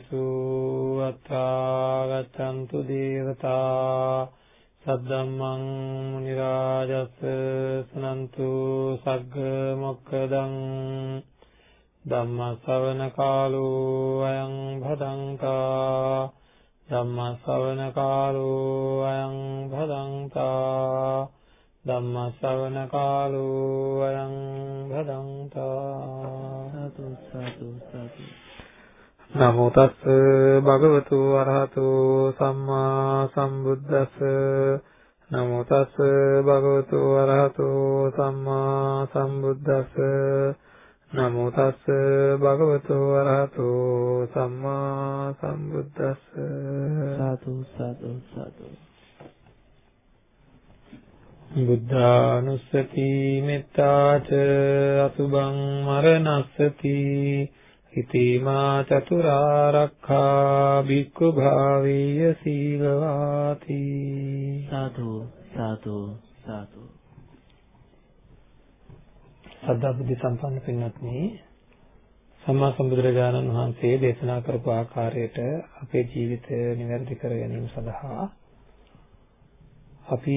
භූතේසු අත්‍රාගතන්තු දේවතා සද්දම්මං මුනි රාජස් සනන්තු සග්ග මොක්කදං ධම්ම ශ්‍රවණ කාලෝ නමෝ තස් භගවතු අරහතු සම්මා සම්බුද්දස්ස. නමෝ තස් භගවතු අරහතු සම්මා සම්බුද්දස්ස. නමෝ තස්ස භගවතු වරහතෝ සම්මා සම්බුද්දස්ස. සාදු සාදු සාදු. බුද්ධානුස්සති මෙත්තාච අසුභං මරණස්සති හිතීමා චතුරාරක්ඛා භික්ඛු භාවීය සීලවාති සාදු සාදු සාදු සද්ධා බුද්ධ සම්පන්න පින්වත්නි සම්මා සම්බුදුරජාණන් වහන්සේ දේශනා කරපු ආකාරයට අපේ ජීවිතය නිවැරදි කර ගැනීම සඳහා අපි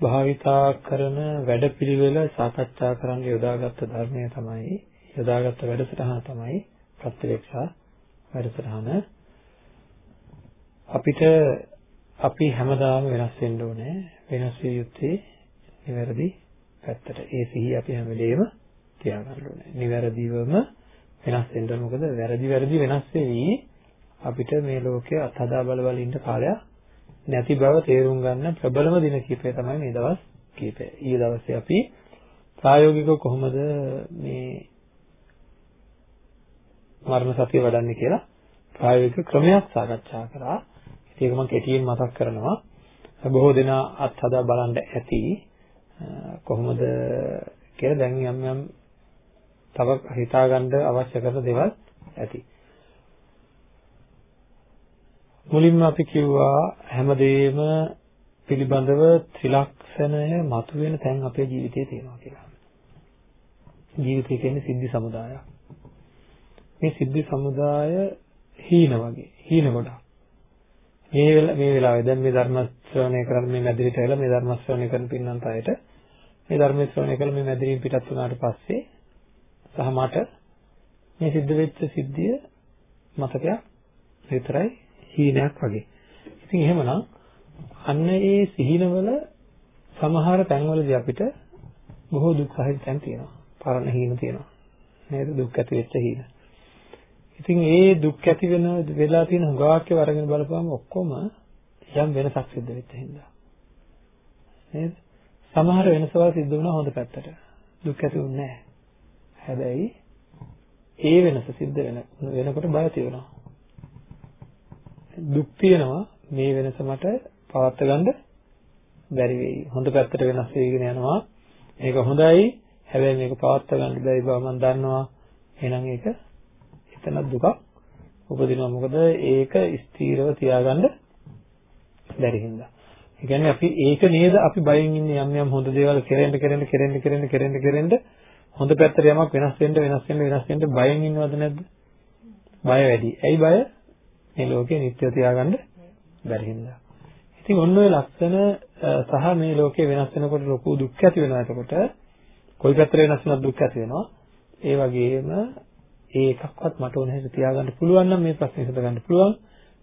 භාවිතා කරන වැඩපිළිවෙල සාකච්ඡා කරන්න යොදාගත්ත ධර්මය තමයි යොදාගත්ත වැඩසටහන තමයි ප්‍රත්‍යක්ෂා වැඩසටහන අපිට අපි හැමදාම වෙනස් වෙන්න ඕනේ වෙනස් විය යුත්තේ නිවැරදි පැත්තට. ඒ සිහිය අපි හැම වෙලේම තියාගන්න ඕනේ. නිවැරදිවම වෙනස් වෙන්න මොකද වැරදි වැරදි වෙනස් වෙවි අපිට මේ ලෝකයේ අත්හදා බල බල ඉන්න කාලයක් නැති බව තේරුම් ගන්න ප්‍රබලම දින කීපය තමයි මේ දවස් කීපය. ඊයේ දවසේ අපි ප්‍රායෝගිකව කොහොමද මේ මරණ සතිය වඩන්නේ කියලා ප්‍රායෝගික ක්‍රමයක් සාකච්ඡා කරා. ඒක මම කෙටියෙන් මතක් කරනවා. බොහෝ දෙනා අත්හදා බලන්න ඇති. කොහොමද කියලා දැන් යම් යම් තව හිතාගන්න අවශ්‍ය කරන දේවල් ඇති. මුලින්ම අපි කිව්වා හැමදේම පිළිබඳව ත්‍රිලක්ෂණය මතුවෙන තැන් අපේ ජීවිතේ තියෙනවා කියලා. ජීවිතය කියන්නේ සිද්ධි සමුදායක්. මේ සිද්ධි සමුදාය හීන වගේ, හීන ගොඩක්. මේ මේ වෙලාවේ දැන් මේ ධර්ම ශ්‍රවණය කරන මේ මැදිරිට ඇවිල්ලා මේ ධර්ම ශ්‍රවණය කරන පින්නන්ත අයට මේ ධර්ම ශ්‍රවණය කළ මේ මැදිරින් පිටත් වුණාට පස්සේ සහ මට මේ සිද්ධ වෙච්ච සිද්ධිය මතකයක් විතරයි හීනයක් වගේ. ඉතින් එහෙමනම් අන්න ඒ සිහිනවල සමහර තැන්වලදී අපිට බොහෝ දුක් සහිත තැන් තියෙනවා. පරණ හීන තියෙනවා. නේද? දුක් ඇති වෙච්ච හීන. ඉතින් ඒ දුක් ඇති වෙන වෙලා තියෙන හුඟාක්කේ වරගෙන බලපුවම ඔක්කොම යම් වෙනසක් සිද්ධ වෙච්ච හින්දා. නේද? සමහර වෙනසවල් සිද්ධ වුණා හොඳ පැත්තට. දුක් ඇති වුණේ නැහැ. හැබැයි ඒ වෙනස සිද්ධ වෙන වෙනකොට බය තියෙනවා. දුක් තියෙනවා මේ වෙනස මට පවත් ගන්න බැරි වෙයි. හොඳ පැත්තට වෙනස් වෙගෙන යනවා. මේක හොඳයි. හැබැයි මේක පවත් ගන්න බැරි බව මම දන්නවා. එහෙනම් ඒක එතන දුකක් උපදිනවා. මොකද ඒක ස්ථීරව තියාගන්න බැරි හින්දා. ඒ කියන්නේ අපි ඒක නේද අපි බයෙන් ඉන්නේ යම් යම් හොඳ දේවල් කෙරෙන්න කෙරෙන්න කෙරෙන්න කෙරෙන්න කෙරෙන්න කෙරෙන්න හොඳ පැත්තට යමක් වෙනස් වෙන්න වෙනස් වෙන්න වෙනස් වෙන්න බයෙන් ඉන්නවද නැද්ද? බය වැඩි. ඇයි බය? මේ ලෝකේ නිත්‍ය තියාගන්න බැරි හින්දා. ඉතින් ඔන්න ඔය ලක්ෂණ සහ මේ ලෝකේ වෙනස් වෙනකොට ලොකු දුක් ඇති වෙනවා එතකොට කොයි පැත්තට වෙනස් වෙනවද දුක් ඇති වෙනවා. ඒ වගේම ඒ එකක්වත් මට ඕන හැටියට තියාගන්න පුළුවන් නම් මේ ප්‍රශ්නේ හිත ගන්න පුළුවන්.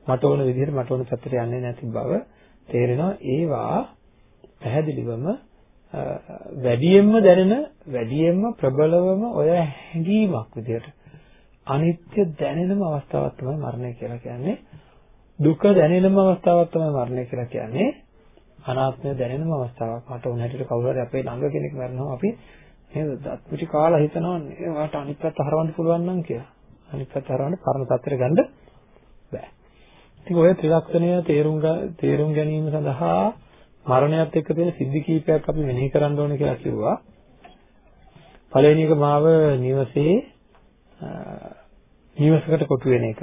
මට ඕන විදිහට මට ඕන පැත්තට යන්නේ නැති බව තේරෙනවා. ඒවා පැහැදිලිවම වැඩියෙන්ම දැනෙන වැඩියෙන්ම ප්‍රබලවම ඔය හැඟීමක් විදිහට අනිත්‍ය දැනෙනම අවස්ථාවක් තමයි මරණය කියලා කියන්නේ. දුක දැනෙනම අවස්ථාවක් තමයි මරණය කියලා කියන්නේ. අනාත්මය දැනෙනම අවස්ථාවක්. මට උන හැටියට කවුරු හරි අපේ ළඟ කෙනෙක් මරනවා. අපි නේද දත් පිටි කාලා හිතනවා වාට අනිත් පැත්ත හරවන්න පුළුවන් නම් කියලා අනිත් පැත්ත හරවන්න පරණ තත්ත්වයට ගන්න බෑ ඉතින් ඔය ත්‍රිලක්ෂණය තේරුම් තේරුම් ගැනීම සඳහා මරණයත් එක්ක තියෙන සිද්ධි කීපයක් අපි මෙනෙහි කරන්න ඕනේ කියලා කිව්වා. පළවෙනි එක මාව නිවසේ නිවසකට කොටු වෙන එක.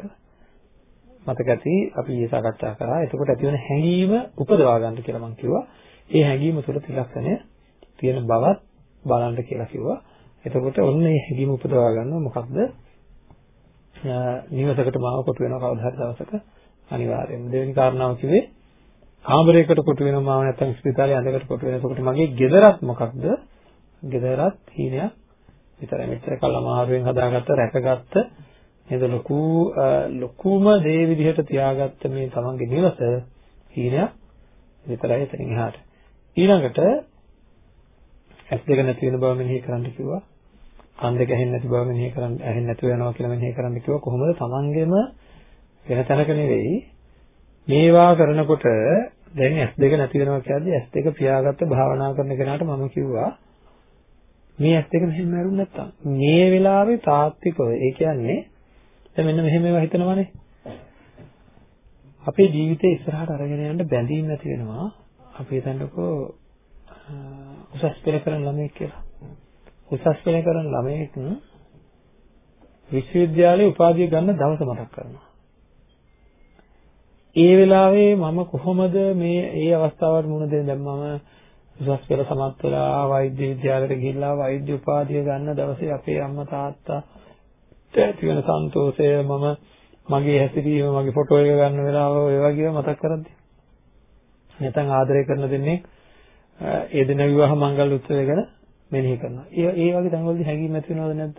මතක ඇති අපි ඊයේ සාකච්ඡා කරා. එතකොට ඇති වෙන හැඟීම උපදවා ගන්න කියලා මම කිව්වා. ඒ හැඟීම තුළ ත්‍රිලක්ෂණය තියෙන බවත් බලන්න කියලා කිව්වා. එතකොට ඔන්න මේ හැඟීම උපදවා ගන්නවා. මොකක්ද? නිවසකට මාව කොටු වෙනවා කවදා හරි දවසක. අනිවාර්යයෙන්ම. දෙවෙනි කාරණාව කිව්වේ කාමරයකට කොටු වෙනවා මාව නැත්නම් ස්පිතාලේ ඇඳකට කොටු වෙනකොට මගේ ගෙදරත් මොකක්ද? ගෙදරත් හීනයක් විතරයි. මෙච්චර කල් අමාරුවෙන් හදාගත්ත රැකගත්ත නේද? ලොකු ලොකුම දේ විදිහට තියාගත්ත මේ තමන්ගේ නිවස හීනයක් විතරයි එතනින් එහාට. ඊළඟට ඇස් දෙක නැති වෙන බව මෙනෙහි කරන්න කිව්වා. කන් දෙක ඇහෙන්නේ නැති බව මෙනෙහි කරන්න ඇහෙන්නේ නැතුව යනවා කියලා මෙනෙහි කරන්න කිව්වා. කොහොමද? තමන්ගේම වෙන තැනක නෙවෙයි. මේවා කරනකොට දැන් ඇස් දෙක නැති වෙනවා කියද්දි ඇස් දෙක පියාගත්ත භාවනා කරන කෙනාට මම කිව්වා මේ ඇස් දෙක මෙහෙම මරුන් නැත්තම්? මේ වෙලාවේ තාත්විකව ඒ කියන්නේ දැන් මෙන්න මෙහෙම ඒවා හිතනවානේ. අපේ ජීවිතේ ඉස්සරහට අරගෙන යන්න බැඳීම් නැති වෙනවා. අපි හිතන්නකෝ උසස් පෙළ කරන ළමයෙක් කියලා. උසස් පෙළ කරන ළමයෙක් විශ්වවිද්‍යාලයේ උපාධිය ගන්න දවස මතක් කරනවා. ඒ වෙලාවේ මම කොහොමද මේ ඒ අවස්ථාවට මුහුණ දෙන්නේ? දැන් මම උසස් පෙළ සමත් වෙලා වෛද්‍ය විද්‍යාලයට ගිහිල්ලා වෛද්‍ය උපාධිය ගන්න දවසේ අපේ අම්මා තාත්තා ඇති වෙන සන්තෝෂය මම මගේ හැසිරීම මගේ ෆොටෝ එක ගන්න වෙලාව ඔය වගේ මතක් කරද්දී. නැත්නම් ආදරය කරන දෙන්නේ ඒ දින විවාහ මංගල උත්සවය ගැන මෙනෙහි කරනවා. ඒ ඒ වගේ තැන්වලදී හැඟීම් ඇති වෙනවද නැද්ද?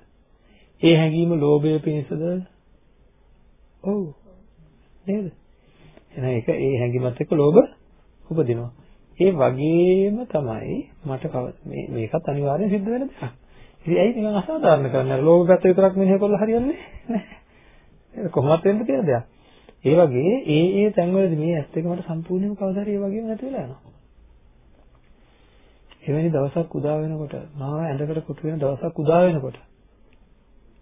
ඒ හැඟීම ලෝභය පිණිසද? ඔව්. නේද? එහෙනම් ඒක ඒ හැඟීමත් එක්ක ලෝභ උපදිනවා. ඒ වගේම තමයි මට මේ මේකත් අනිවාර්යෙන් සිද්ධ වෙන දෙයක්. ඉතින් ඇයි නිකන් අසාධාරණ කරන්නේ? ලෝභ පැත්ත විතරක් මෙහෙ කරලා හරියන්නේ නැහැ. කොහොමද වෙන්න තියෙන දෙයක්. ඒ වගේ ඒ ඒ තැන්වලදී මේ ඇස් දෙක මට සම්පූර්ණයෙන්ම කවදා හරි ඒ වගේම නැති වෙලා යනවා. එවැනි දවසක් උදා වෙනකොට මාව ඇඳකට කොටු වෙන දවසක් උදා වෙනකොට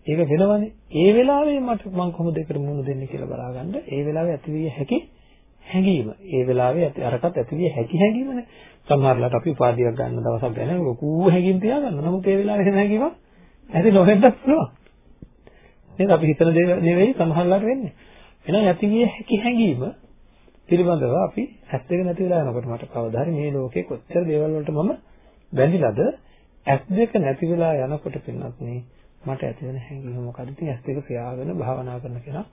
ඒක වෙනවනේ. ඒ වෙලාවේ මට මම කොහොමද ඒකට මුහුණ දෙන්නේ කියලා බලාගන්න. ඒ වෙලාවේ ඇතිවිය හැකි හැඟීම. ඒ වෙලාවේ ඇති අරකට ඇතිවිය හැකි හැඟීමනේ. සමහරවිට අපි උපාධියක් ගන්න දවසක් ගැන ලොකු හැඟීම් තියාගන්න. නමුත් ඒ වෙලාවේ එහෙම හැඟීමක් ඇති නොවෙන්නත් පුළුවන්. නේද? අපි හිතන දේ නෙවෙයි සමහරවිට වෙන්නේ. එහෙනම් ඇතිවිය හැකි හැඟීම පිළිබඳව අපි ඇස් දෙක නැති වෙලා යනකොට මට කවදා හරි මේ ලෝකේ කොච්චර දේවල් වලට මම බැඳිලාද ඇස් දෙක නැති වෙලා යනකොට පින්නත් නේ මට ඇති වෙන හැඟීම මොකද? ඉතින් ඇස් දෙක පියාගෙන භාවනා කරන කෙනා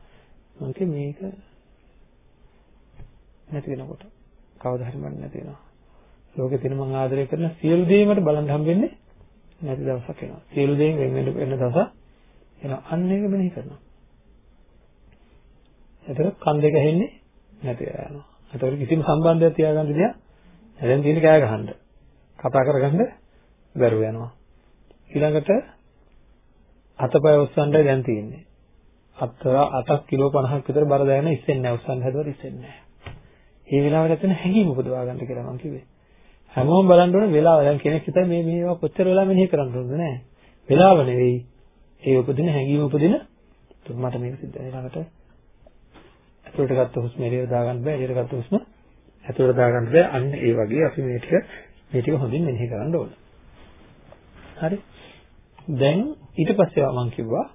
මම මේක නැති වෙනකොට කවදා හරි මට නැති වෙනවා. ලෝකේ තියෙන මම ආදරය කරන සියලු දේවල්ට බලන් හම්බෙන්නේ නැති දවසක් එනවා. සියලු දේෙන් වෙන වෙන වෙන දවසක් එනවා. අන්න ඒක මෙනෙහි කරනවා. එතකොට කන් දෙක ඇහෙන්නේ නැති යනවා. එතකොට කිසිම සම්බන්ධයක් තියාගන්න දෙයක් දැන් තියෙන කෑ ගහන්න. කතා කරගන්න බැරුව යනවා. ඊළඟට අතපය ඔස්සන්නයි දැන් තියෙන්නේ. අතර 8 කිලෝ 50ක් විතර බර දැනෙන ඉස්සෙන්නේ නැහැ. ඔස්සන්න හැදුවට ඉස්සෙන්නේ නැහැ. ඒ වෙලාවට ඇත්තන හැඟීම උපදවා ගන්න කියලා මම කිව්වේ. හැමෝම බලන්න ඕනේ වෙලාව. දැන් කෙනෙක් හිතයි මේ මේවා කොච්චර වෙලා මෙනෙහි කරන්න ඕනද නෑ. වෙලාව නෙවෙයි. ඒ උපදින හැඟීම උපදින මට මේක සිද්ධ වෙන ළඟට ඇතුළට ගත්ත හුස්ම එළියට දාගන්න බෑ. එළියට ගත්ත හුස්ම ඇතුළට දාගන්න බෑ. අන්න ඒ වගේ අපි මේ ටික මේ ටික හොඳින් මෙනෙහි කරන්න ඕන. හරි. දැන් ඊට පස්සේ මම කිව්වා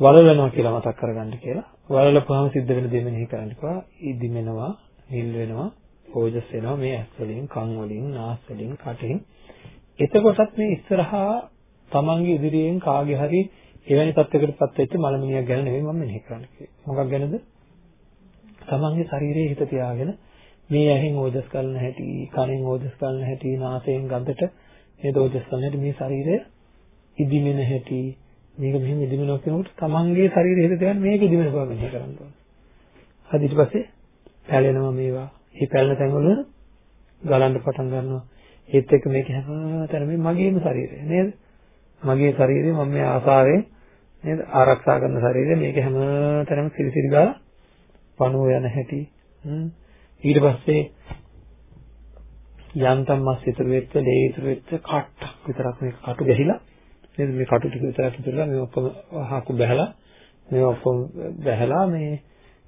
වලලනවා කියලා මතක් කරගන්න කියලා. වලලපුවාම සිද්ධ වෙන දේ මෙනෙහි කරන්න කිව්වා. ඉදිමෙනවා නිල් වෙනවා ඕජස් වෙනවා මේ ඇස් වලින් කන් වලින් නාස් වලින් කටින් එතකොටත් මේ ඉස්සරහා තමන්ගේ ඉදිරියෙන් කාගේ හරි එවැනි තත්යකටපත් වෙච්ච මලමිනියක් ගැන නෙවෙයි මම මෙනෙහි කරන්නේ මොකක් ගැනද තමන්ගේ ශරීරයේ හිත තියාගෙන මේ ඇහෙන් ඕජස් ගන්න හැටි කනෙන් ඕජස් ගන්න හැටි නාසයෙන් ගඳට මේ ඕජස් ගන්න හැටි මේ ශරීරය ඉදිමෙන හැටි මේක මෙහෙම ඉදිමෙනවා කියනකොට තමන්ගේ ශරීරයේ හිත තියාගෙන මේක ඉදිමෙන බව මෙනෙහි කරන්න ඕනේ හරි ඊට පස්සේ පැලෙනවා මේවා. මේ පැලෙන තැන්වල ගලන්න පටන් ගන්නවා. ඒත් එක්ක මේක හැමතැනම මගේම ශරීරය නේද? මගේ ශරීරය මම මේ ආසාවෙන් නේද ආරක්ෂා කරන ශරීරය මේක හැමතැනම සිරිසිරි ගාලා පණුව යන හැටි. ඊට පස්සේ යන්තම් මස් ඉතුරු වෙච්ච, ලේ ඉතුරු වෙච්ච කට්ටක් විතරක් මේක කටු ගැහිලා නේද මේ කටු ටික විතරක් ඉතුරුලා මේ ඔක්කොම අහකු බහැලා මේ ඔක්කොම බහැලා මේ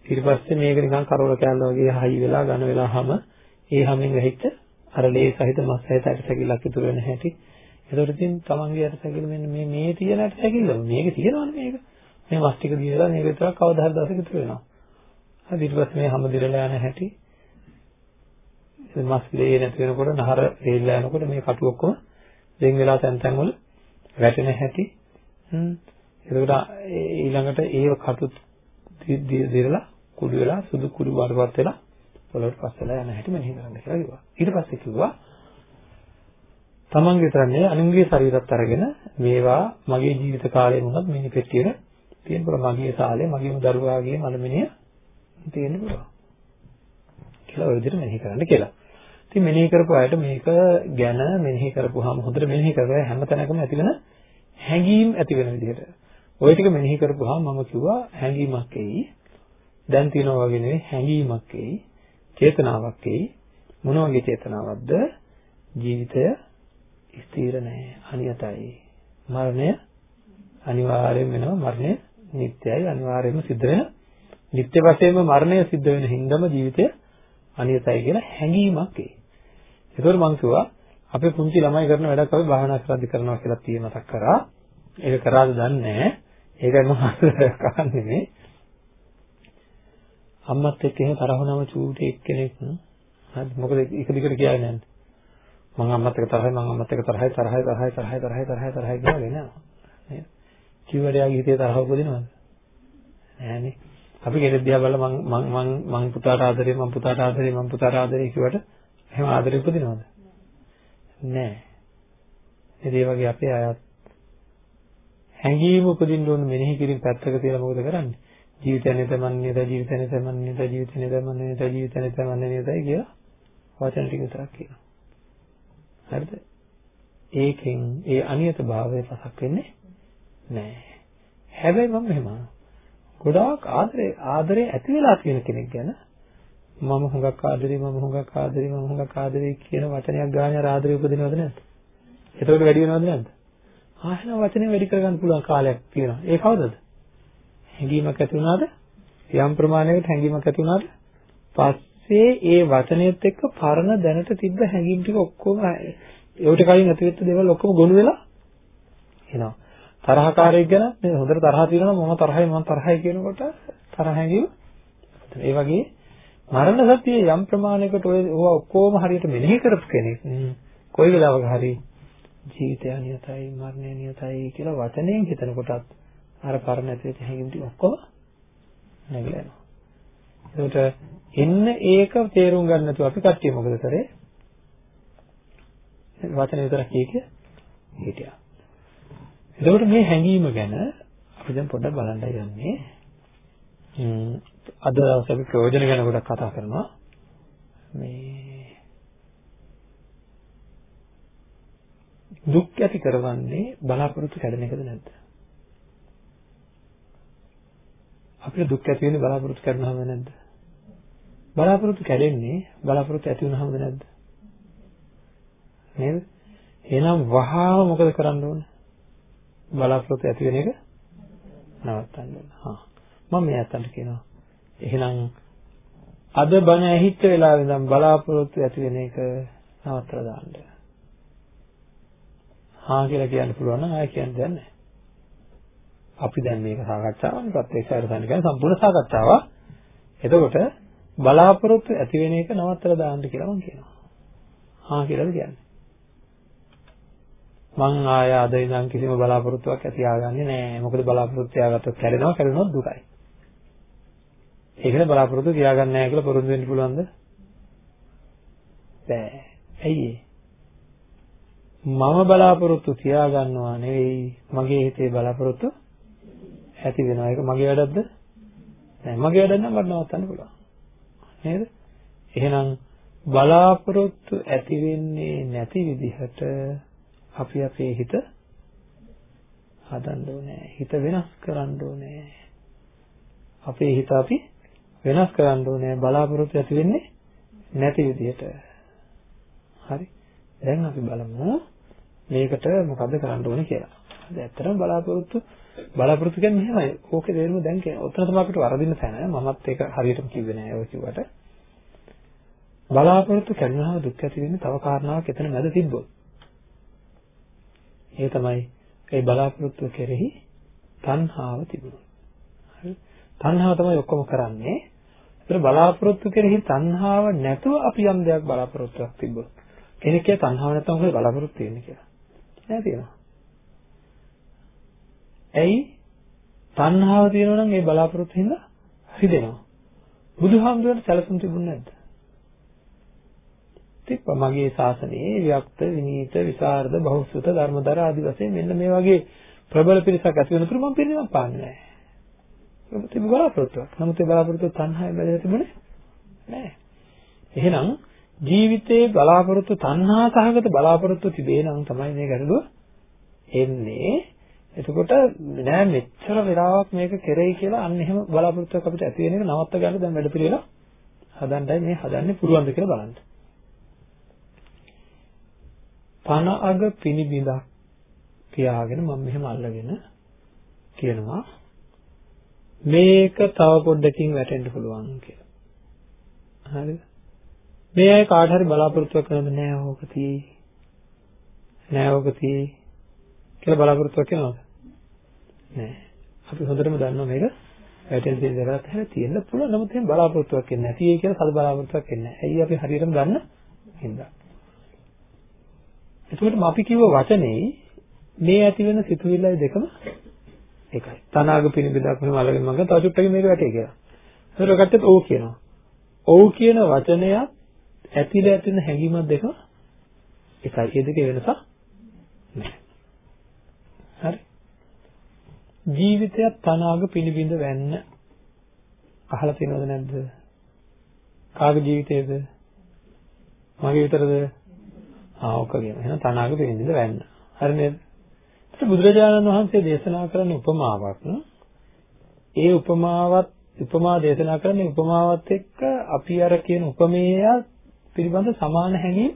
ඊට පස්සේ මේක නිකන් කරවල කෑල්ල වගේ හයි වෙලා ඝන වෙලාම ඒ හැමෙන් වෙහිච්ච අර ලේ සහිත මස් සහිත ඇටසැකිල්ලක් ඉතුරු වෙන හැටි. ඒතකොට ඉතින් තමන්ගේ ඇටසැකිල්ල මෙන්න මේ මේ තියෙන ඇටසැකිල්ල මේක තියෙනවනේ මේක. මේ මස් ටික දියලා මේක විතරක් කවදා හරි දවසක ඉතුරු වෙනවා. හරි ඊට පස්සේ මේ හැම දිරලා යන හැටි. මස් ලේ නැති වෙනකොට නහර වේල්ලා යනකොට මේ කටු ඔක්කොම දෙන් වෙලා තැන් තැන් වල වැටෙන හැටි. හ්ම් එතකොට ඊළඟට ඒව කටු දිරලා කුඩු වෙලා සුදු කුඩු වඩපත් වෙලා පොළොවට පස් වෙලා යන හැටි මෙනෙහි කරන්න කියලා කිව්වා. ඊට පස්සේ කිව්වා තමන් විතරනේ අනුන්ගේ ශරීරත් අරගෙන මේවා මගේ ජීවිත කාලේ වුණත් මේ පෙට්ටියේ තියෙන පුළුවන් මගේ සාලේ මගේම දරුවාගේ මලමිනිය තියෙන්න පුළුවන්. කියලා ඔය විදිහට මෙනෙහි කරන්න කියලා. ඉතින් මෙනෙහි කරපු අයට මේක ගැන මෙනෙහි කරපුවාම හොඳට මෙනෙහි කරලා හැම තැනකම ඇතිවෙන හැඟීම් ඇති වෙන විදිහට. ওই ටික මෙනෙහි කරපුවාම මම කිව්වා හැඟීමක් එයි. දැන් තියෙනවා වගේ නෙවෙයි හැඟීමක් එයි. චේතනාවක් එයි. මොන වගේ චේතනාවක්ද? ජීවිතය ස්ථිර නැහැ, අනියතයි. මරණය අනිවාර්යෙන් වෙනවා. මරණය නිට්ටයයි අනිවාර්යයෙන්ම සිද්ධ වෙන. නිට්ටය වශයෙන්ම මරණය සිද්ධ වෙන හින්දාම ජීවිතය අනියතයි කියලා හැඟීමක් එයි. ඒකවල මං කිව්වා අපේ පුංචි ළමයි කරන වැඩක් අපි භාවනා කරද්දි කරනවා කියලා tie මතක් කරා. ඒක කරාද දන්නේ නැහැ. ඒකයි මම අහන්නේ මේ. අම්මත් එක්ක එහෙම තරහ වුණාම චූටි එක්කෙනෙක් හරි මොකද එක දිගට කියන්නේ නැහැ. මම අම්මත් එක්ක තරහයි මම අම්මත් එක්ක තරහයි තරහයි තරහයි තරහයි තරහයි තරහයි තරහයි කියලා නේද? නේද? කිව්වට යාගේ හිතේ තරහ උපදිනවද? නෑනේ. අපි කෙනෙක් දිහා බලලා මං මං මං මං පුතාට ආදරේ මං පුතාට ආදරේ මං පුතාට ආදරේ කිව්වට එහෙම ආදරේ උපදිනවද? නෑ. ඒ වගේ අපේ අයත් හැඟීම උපදින්න ඕන මෙනෙහි කිරීම පැත්තක තියලා මොකද කරන්නේ? ජීවිතය නැතමන්නේද ජීවිතය නැතමන්නේද ජීවිතය නැතමන්නේද ජීවිතය නැතමන්නේද කියලා වචන ටික විතරක් කියනවා. හරිද? ඒකෙන් ඒ අනියත භාවය පසක් වෙන්නේ නැහැ. හැබැයි මම මෙහෙම ගොඩාක් ආදරේ ආදරේ ඇති වෙලා තියෙන කෙනෙක් ගැන මම හුඟක් ආදරේ මම හුඟක් ආදරේ මම හුඟක් ආදරේ කියන වචනයක් ගානේ අර ආදරේ උපදිනවද නැද්ද? එතකොට වැඩි වෙනවද නැද්ද? ආයෙන වචනේ වැඩි කරගන්න පුළුවන් කාලයක් තියෙනවා. ඒ කවදද? හැඟීමක් ඇති වුණාද? යම් ප්‍රමාණයකට හැඟීමක් ඇති වුණාද? පස්සේ ඒ වචනයත් එක්ක පරණ දැනට තිබ්බ හැඟීම් ටික ඔක්කොම ඒවට කලින් ඇති වෙච්ච දේවල් ඔක්කොම ගොනු වෙලා එනවා. තරහකාරයෙක් ගැන මේ හොඳට තරහ තියෙනවා මම තරහයි මම තරහයි කියනකොට තරහ හැඟීම ඒ වගේ මරණ සතිය යම් ප්‍රමාණයකට ඔය ඕවා ඔක්කොම හරියට මෙනෙහි කරපු කෙනෙක් කොයි වෙලාවක හරි ජීවිතය නියතයි මරණය නියතයි කියලා වචනයෙන් හිතනකොටත් අර පරණ ඇති වෙච්ච හැඟීම් ටික ඔක්කොම නැగిලා යනවා. ඒකට එන්න ඒක තේරුම් ගන්න නැතුව අපි කට්ටිය මොකද කරේ? වචන විතරක් කිය කිය හිටියා. එතකොට මේ හැඟීම ගැන අපි දැන් පොඩ්ඩක් බලන්න යන්නේ. අද දවසේ අපි ප්‍රයෝජන ගැන ගොඩක් කතා කරනවා. මේ දුක් ඇති කරවන්නේ බලාපොරොත්තු කැඩෙන එකද නැද්ද? අපිට දුක් ඇති වෙන්නේ බලාපොරොත්තු කරනවම නැද්ද? බලාපොරොත්තු කැඩෙන්නේ බලාපොරොත්තු ඇති වුනහමද නැද්ද? නේද? එහෙනම් වහා මොකද කරන්න ඕන? බලාපොරොත්තු ඇති වෙන එක නවත්තන්න ඕන. හා. මම මේ අතට කියනවා. එහෙනම් අද බණ ඇහිච්ච වෙලාවෙ ඉඳන් බලාපොරොත්තු ඇති වෙන එක නවත්තලා දාන්න. හා කියලා කියන්න පුළුවන් නම් ආයෙ කියන්න දෙයක් නැහැ. අපි දැන් මේක සාකච්ඡාවනේ ප්‍රත්‍යක්ෂ අරසන කියන්නේ සම්පූර්ණ සාකච්ඡාවක්. එතකොට බලාපොරොත්තු ඇති වෙන එක නවත්තලා දාන්න කියලා මම කියනවා. හා කියලාද කියන්නේ. මං ආය අද ඉඳන් කිසිම බලාපොරොත්තුවක් ඇති ආගන්නේ නැහැ. මොකද බලාපොරොත්තු තියාගත්තොත් කැඩෙනවා, කැඩුණොත් දුකයි. ඒකනේ බලාපොරොත්තු තියාගන්නේ නැහැ කියලා පොරොන්දු වෙන්න පුළුවන්ද? බෑ. ඇයි මම බලාපොරොත්තු තියාගන්නවා නෙවෙයි මගේ හිතේ බලාපොරොත්තු ඇති වෙනවා. ඒක මගේ වැඩක්ද? නෑ මගේ වැඩක් නම් මට නවත්තන්න පුළුවන්. නේද? එහෙනම් බලාපොරොත්තු ඇති වෙන්නේ නැති විදිහට අපි අපේ හිත හදන්න ඕනේ. හිත වෙනස් කරන්න ඕනේ. අපේ හිත අපි වෙනස් කරන්න ඕනේ බලාපොරොත්තු ඇති වෙන්නේ නැති විදිහට. හරි. දැන් අපි බලමු මේකට මොකද්ද කරන්න ඕනේ කියලා. හරි ඇත්තටම බලාපොරොත්තු බලාපොරොත්තු කියන්නේ මෙහෙමයි. ඕකේ තේරුම දැන් කියන. ඔතන තමයි අපිට වරදින්න තැන. මමත් ඒක හරියටම කිව්වේ නෑ ඔය කිව්වට. බලාපොරොත්තු කරනවා දුක් ඇති වෙන්නේ තව කාරණාවක් එතන මැද තිබ්බොත්. ඒ තමයි ඒ බලාපොරොත්තු කෙරෙහි තණ්හාව තිබුණොත්. හරි. තණ්හාව තමයි ඔක්කොම කරන්නේ. ඒතර බලාපොරොත්තු කෙරෙහි තණ්හාව නැතුව අපි යම් දෙයක් බලාපොරොත්තුවක් තිබ්බොත් කෙනෙක් කිය තණ්හාව නැත්නම් මොකද බලාපොරොත්තු වෙන්නේ කියලා. නෑ තියෙනවා. ඇයි තණ්හාව තියෙනවා නම් ඒ බලාපොරොත්තු හින්දා රිදෙනවා. බුදුහාමුදුරන්ට සැලසුම් තිබුණේ නැද්ද? තිබ්බා. මගේ ශාසනයේ වික්ත විනීත විසරද බහුසුත ධර්මදර ආදි වශයෙන් මෙන්න මේ වගේ ප්‍රබල පිරිසක් ඇති වෙනතුරු මම පිරිනමක් පාන්නේ නැහැ. ඒක තිබු බලාපොරොත්තුවක්. නමුත් ඒ බලාපොරොත්තු තණ්හාවෙන් බැඳලා තිබුණේ නැහැ. එහෙනම් ජීවිතේ බලාපොරොත්තු තණ්හා සහගත බලාපොරොත්තු තිබේ නම් තමයි මේ ගැටලුව එන්නේ. එතකොට නෑ මෙච්චර වෙලාවක් මේක කෙරෙයි කියලා අන්න එහෙම බලාපොරොත්තුවක් අපිට ඇති වෙන එක නවත්ත ගන්න දැන් වැඩ පිළිවෙල හදන්නයි මේ හදන්නේ පුරුවන්ද කියලා බලන්න. පන අග පිනිබිඳක් තියාගෙන මම මෙහෙම අල්ලගෙන කියනවා මේක තව පොඩ්ඩකින් වැටෙන්න පුළුවන් කියලා. හරිද? මේ අය කාට හරි බලාපොරොත්තුවක් කරනද නෑ ඕක තියෙයි. නෑ ඕක තියෙයි කියලා බලාපොරොත්තුවක් කරනවද? නෑ. අපි හොඳටම දන්නවා මේක වැටෙන දේ දැකලා හැම තියෙන්න පුළුවන්. නමුත් එහෙම බලාපොරොත්තුවක් වෙන්නේ නැති ඒ කියලා සද බලාපොරොත්තුවක් වෙන්නේ නැහැ. ඇයි අපි හරියටම දන්න හින්දා. එතකොට අපි කිව්ව වචනේ මේ ඇති වෙන සිතුවිල්ලයි දෙකම එකයි. තනාග පිනිබිදක් වෙන මලගෙන් මඟ තව චුට්ටකින් මේක වැටේ කියලා. ඒකට කට්ටියත් ඔව් කියනවා. ඔව් කියන වචනයත් ඇතිලා ඇතින හැඟීමක් දෙක එකයි. ඒ දෙකේ වෙනසක් නැහැ. හරි. ජීවිතයත් තනාග පිනිබිඳ වෙන්න අහලා තියෙනවද නැද්ද? කාගේ ජීවිතේද? මගේ විතරද? ආ ඔක කියන. එහෙනම් තනාග පිනිබිඳ වෙන්න. හරි නේද? ඒත් බුදුරජාණන් වහන්සේ දේශනා කරන උපමාවක් ඒ උපමාවත් උපමා දේශනා කරන උපමාවත් එක්ක අපි අර කියන උපමේය පිළිබඳ සමාන හැඟීම්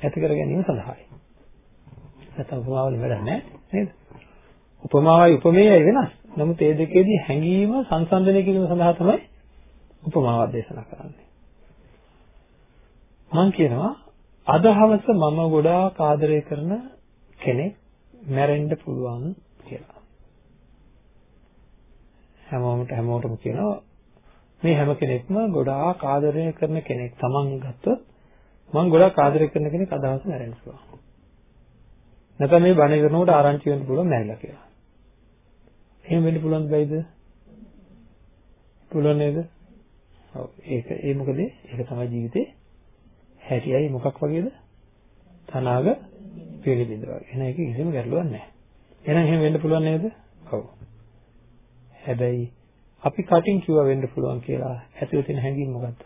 ඇති කර ගැනීම සඳහායි. නැත්නම් උපමාවල වැඩක් නැහැ නේද? උපමාවයි උපමේයයි වෙනස්. නමුත් මේ දෙකේදී හැඟීම සංසන්දනය කිරීම සඳහා තමයි උපමාවක් දේශනා කරන්නේ. මම කියනවා අද හවස මම ගොඩාක් ආදරය කරන කෙනෙක් මැරෙන්න පුළුවන් කියලා. හැමෝමට හැමෝටම කියනවා මේ හැම කෙනෙක්ම ගොඩාක් ආදරය කරන කෙනෙක් Taman ගත්තොත් මම ගොඩාක් ආදරය කරන කෙනෙක් අදහස් මැරෙන්න පුළුවන්. නැත්නම් මේ බණ කරනකොට ආරංචි වෙන්න පුළුවන් මැරිලා කියලා. එහෙම වෙන්න පුළුවන් බෑයිද? පුළුවන් නේද? ඔව් ඒක ඒ මොකද? ඒක තමයි ජීවිතේ හැටියි මොකක් වගේද? තනාග පිළිබිඳ වගේ. එහෙනම් ඒක කිසිම ගැටලුවක් නැහැ. එහෙනම් එහෙම වෙන්න පුළුවන් නේද? ඔව්. හැබැයි අපි කටින් කිව්වා වෙන්න පුළුවන් කියලා ඇතුළේ තියෙන හැඟීම මොකද්ද?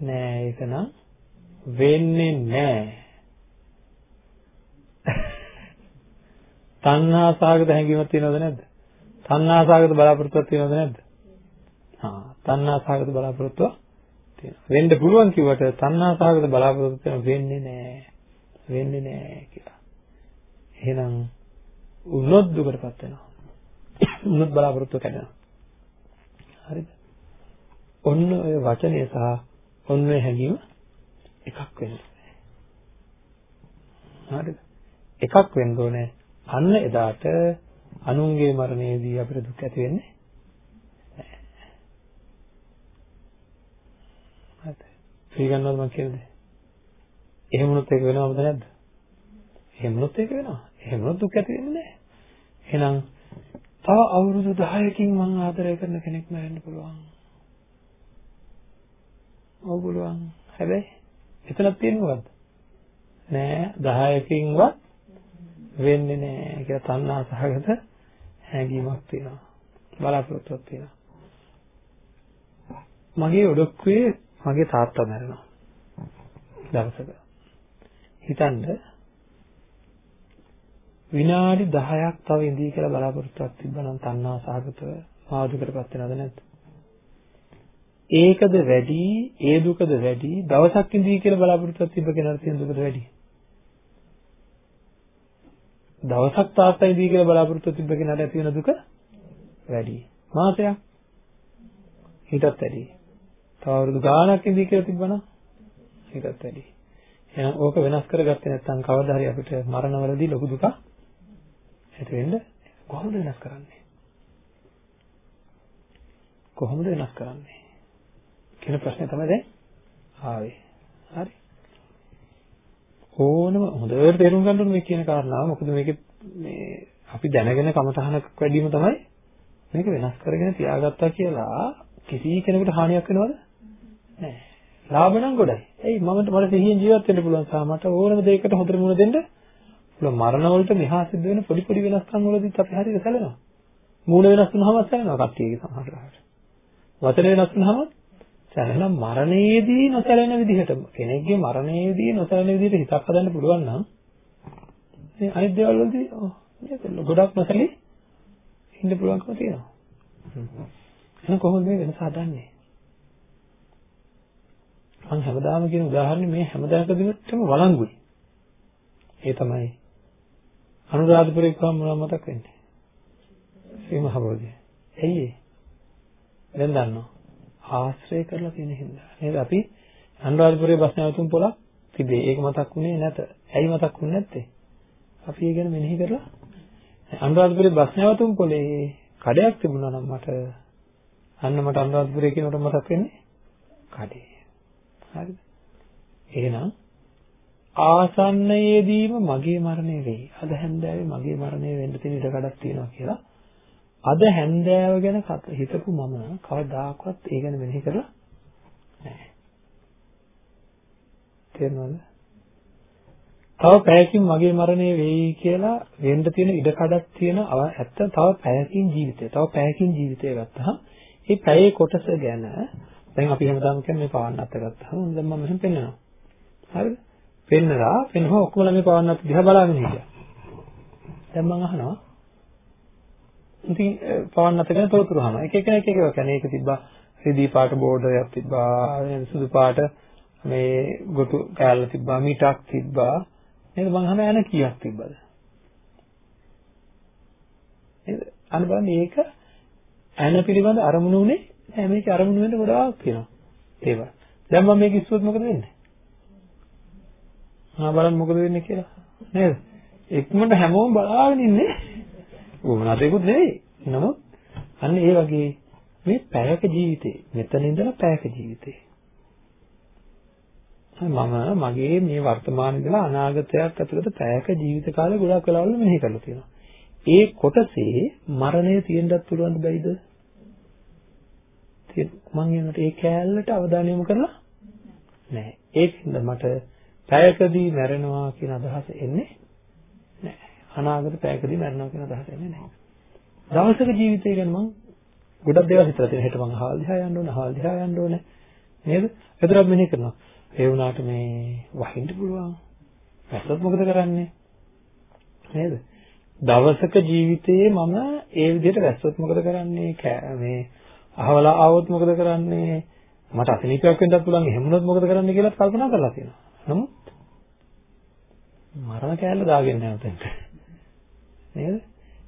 නෑ ඒක නම් වෙන්නේ නෑ. තණ්හා සාගත හැඟීමක් තියෙනවද නැද්ද? තණ්හා සාගත බලාපොරොත්තුවක් තියෙනවද නැද්ද? හා තණ්හා සාගත බලාපොරොත්තුවක් තියෙනවා. වෙන්න පුළුවන් කිව්වට තණ්හා සාගත බලාපොරොත්තු වෙන වෙන්නේ නැහැ. වෙන්නේ නැහැ කියලා. එහෙනම් උනොත් දුකටපත් වෙනවා. උනොත් බලාපොරොත්තු කැඩෙනවා. හරිද? ඔන්න ඔය වචනය සහ ඔන්න ඔය හැඟීම එකක් වෙන්න හරිද? එකක් වෙන්න ඕනේ. අන්න එදාට අනුන්ගේ මරණයේදී අපිට දුක් ඇති වෙන්නේ පිළිගන්නවද මම කියන්නේ? එහෙම වුණොත් ඒක වෙනවද නැද්ද? එහෙම වුණොත් ඒක වෙනවා. එහෙම වුණොත් දුක් ඇති වෙන්නේ නැහැ. එහෙනම් තව අවුරුදු 10කින් මම ආදරය කරන කෙනෙක් මැරෙන්න පුළුවන්. ඔව් පුළුවන්. හැබැයි එතනක් තියෙන්නේ මොකද්ද? නෑ 10කින්වත් වෙන්නේ නෑ කියලා තණ්හා සහගත හැඟීමක් තියෙනවා. බලාපොරොත්තුවක් තියෙනවා. මගේ ඔඩොක්කුවේ මගේ තාත්තා මැරෙනවා. දවසක. හිතන්න විනාඩි 10ක් තව ඉඳී කියලා බලාපොරොත්තුවක් තිබ්බනම් තණ්හා සහගතව ආදුකටපත් වෙනවද නැද්ද? ඒකද වැඩි, ඒ දුකද වැඩි, දවසක් ඉඳී කියලා බලාපොරොත්තුවක් තිබ්බ කෙනාට තියෙන දුකද වැඩි? දවසක් තාත්තා ඉඳී කියලා බලාපොරොත්තුවක් තිබ්බ කෙනාට ඇති වෙන දුක වැඩි. මාසයක් හිතත් වැඩි. තව අවුරුදු ගාණක් ඉඳී කියලා තිබ්බනම් ඒකත් වැඩි. එහෙනම් ඕක වෙනස් කරගත්තේ නැත්නම් කවදා හරි අපිට මරණවලදී ලොකු දුකක් ඇති වෙන්න කොහොමද වෙනස් කරන්නේ? කොහොමද වෙනස් කරන්නේ? කියන ප්‍රශ්නේ තමයි දැන් ආවේ. හරි. ඕනම හොඳට තේරුම් ගන්න ඕනේ මේ කියන කාරණාව. මොකද මේකේ මේ අපි දැනගෙන කමතහනක් වැඩිම තමයි මේක වෙනස් කරගෙන තියාගත්තා කියලා කිසි කෙනෙකුට හානියක් වෙනවද? නැහැ. ලාභ නම් ගොඩයි. එයි මම මට සිහියෙන් ජීවත් වෙන්න පුළුවන් සහ මට ඕනම දෙයකට හොඳට මුණ දෙන්න පුළුවන්. මරණ වලට මෙහා සිද්ධ වෙන පොඩි පොඩි වෙනස්කම් වලදීත් අපි හරියට සැලෙනවා. මූණ වෙනස් වුනහම සැලෙනවා කට්ටියගේ සමහරවිට. වචන වෙනස් වුනහම සැලෙනවා මරණයේදී නොසැලෙන විදිහට කෙනෙක්ගේ මරණයේදී නොසැලෙන විදිහට හිතක් හදන්න පුළුවන් නම් මේ අනිත් දේවල් වලදී ගොඩක් නොසැලී ඉන්න පුළුවන්කම තියෙනවා. එහෙනම් කොහොමද මේ වෙනස හදන්නේ? මම හැමදාම කියන උදාහරණේ මේ හැමදාකදීම වළංගුයි. ඒ තමයි අනුරාධපුරේ ගාම මොනවද මතක් වෙන්නේ? ශ්‍රී මහ බෝධිය. ඇයි ඒ? දැන් දන්නවා. ආශ්‍රය කරලා තියෙන හින්දා. නේද? අපි අනුරාධපුරේ බස් නැවතුම් පොලක් තිබේ. ඒක මතක් වුණේ නැත. ඇයි මතක් වුනේ නැත්තේ? අපි ඒ ගැන මෙනෙහි කරලා අනුරාධපුරේ බස් නැවතුම් පොලේ කඩයක් තිබුණා නම් මට අන්න මට අනුරාධපුරේ කියනකොට මතක් වෙන්නේ කඩේ. හරිද? එහෙනම් ආසන්නයේදීම මගේ මරණය වෙයි. අද හැන්දෑවේ මගේ මරණය වෙන්න තියෙන ඉඩකඩක් තියෙනවා කියලා. අද හැන්දෑව ගැන හිතපු මම කවදාකවත් ඒ ගැන මෙනෙහි කරලා නැහැ. තේරෙනවද? තව පැයකින් මගේ මරණය වෙයි කියලා වෙන්න තියෙන ඉඩකඩක් තියෙන ඇත්ත තව පැයකින් ජීවිතය. තව පැයකින් ජීවිතය ගත්තහම මේ පැයේ කොටස ගැන දැන් අපි හැමදාම කියන්නේ මේ පවන්නත් ගත්තාම දැන් මම මෙහෙම පෙන්නනවා. හරිද? පෙන්නලා පෙන්නවා ඔක්කොම ළමයි පවන්නත් දිහා බලාගෙන හිටියා. දැන් මම අහනවා ඉතින් පවන්නත් ගැන තොරතුරු අහනවා. එක එක එක එක කියන්නේ ඒක තිබ්බා රිදී පාට බෝඩරයක් තිබ්බා සුදු පාට මේ ගොටු කෑල්ල තිබ්බා මීටක් තිබ්බා නේද මං අහන යන කීයක් තිබ්බද නේද අන්න බලන්න මේක ඇන පිළිබඳ අරමුණු උනේ නෑ මේක අරමුණු වෙන්න ගොඩාක් තියෙනවා ඒවා. දැන් මම මේක ඉස්සුවොත් මොකද වෙන්නේ? ආ බලන්න මොකද වෙන්නේ කියලා. නේද? එක්මන්ට හැමෝම බලාගෙන ඉන්නේ. උමනාතේකුත් නෙවෙයි. නමුත් අන්න ඒ වගේ මේ පැයක ජීවිතේ මෙතන ඉඳලා පැයක ජීවිතේ. මම මගේ මේ වර්තමාන ඉඳලා අනාගතයක් ඇතුළත පැයක ජීවිත කාලය ගොඩක් වෙලාවල මෙහෙ කරලා තියෙනවා. ඒ කොටසේ මරණය තියෙන්නත් පුළුවන් බැයිද? මම එනකොට ඒ කෑල්ලට අවධානය යොමු කරලා නැහැ. ඒකින්ද මට පැයකදී මැරෙනවා කියන අදහස එන්නේ නැහැ. අනාගත පැයකදී මැරෙනවා කියන අදහස එන්නේ නැහැ. දවසක ජීවිතය ගැන මම ගොඩක් දේවල් හිතලා තියෙනවා. හෙට මම අහවල් දිහා යන්න ඕනේ, අහවල් දිහා යන්න ඕනේ. නේද? ඒතරම් මෙහෙ කරනවා. ඒ වුණාට මේ වහින්න පුළුවන්. වැස්සොත් මොකද කරන්නේ? නේද? දවසක ජීවිතයේ මම ඒ විදිහට වැස්සොත් මොකද කරන්නේ? මේ අහවලා ආවොත් මොකද කරන්නේ? මට අසනීපයක් වෙන්නත් පුළුවන්. එහෙම වුණොත් මොකද කරන්න කියලා කල්පනා කරලා තියෙනවා. නමුත් මරණ කෑල්ල දාගෙන නැහැ උතෙන්ට. නේද?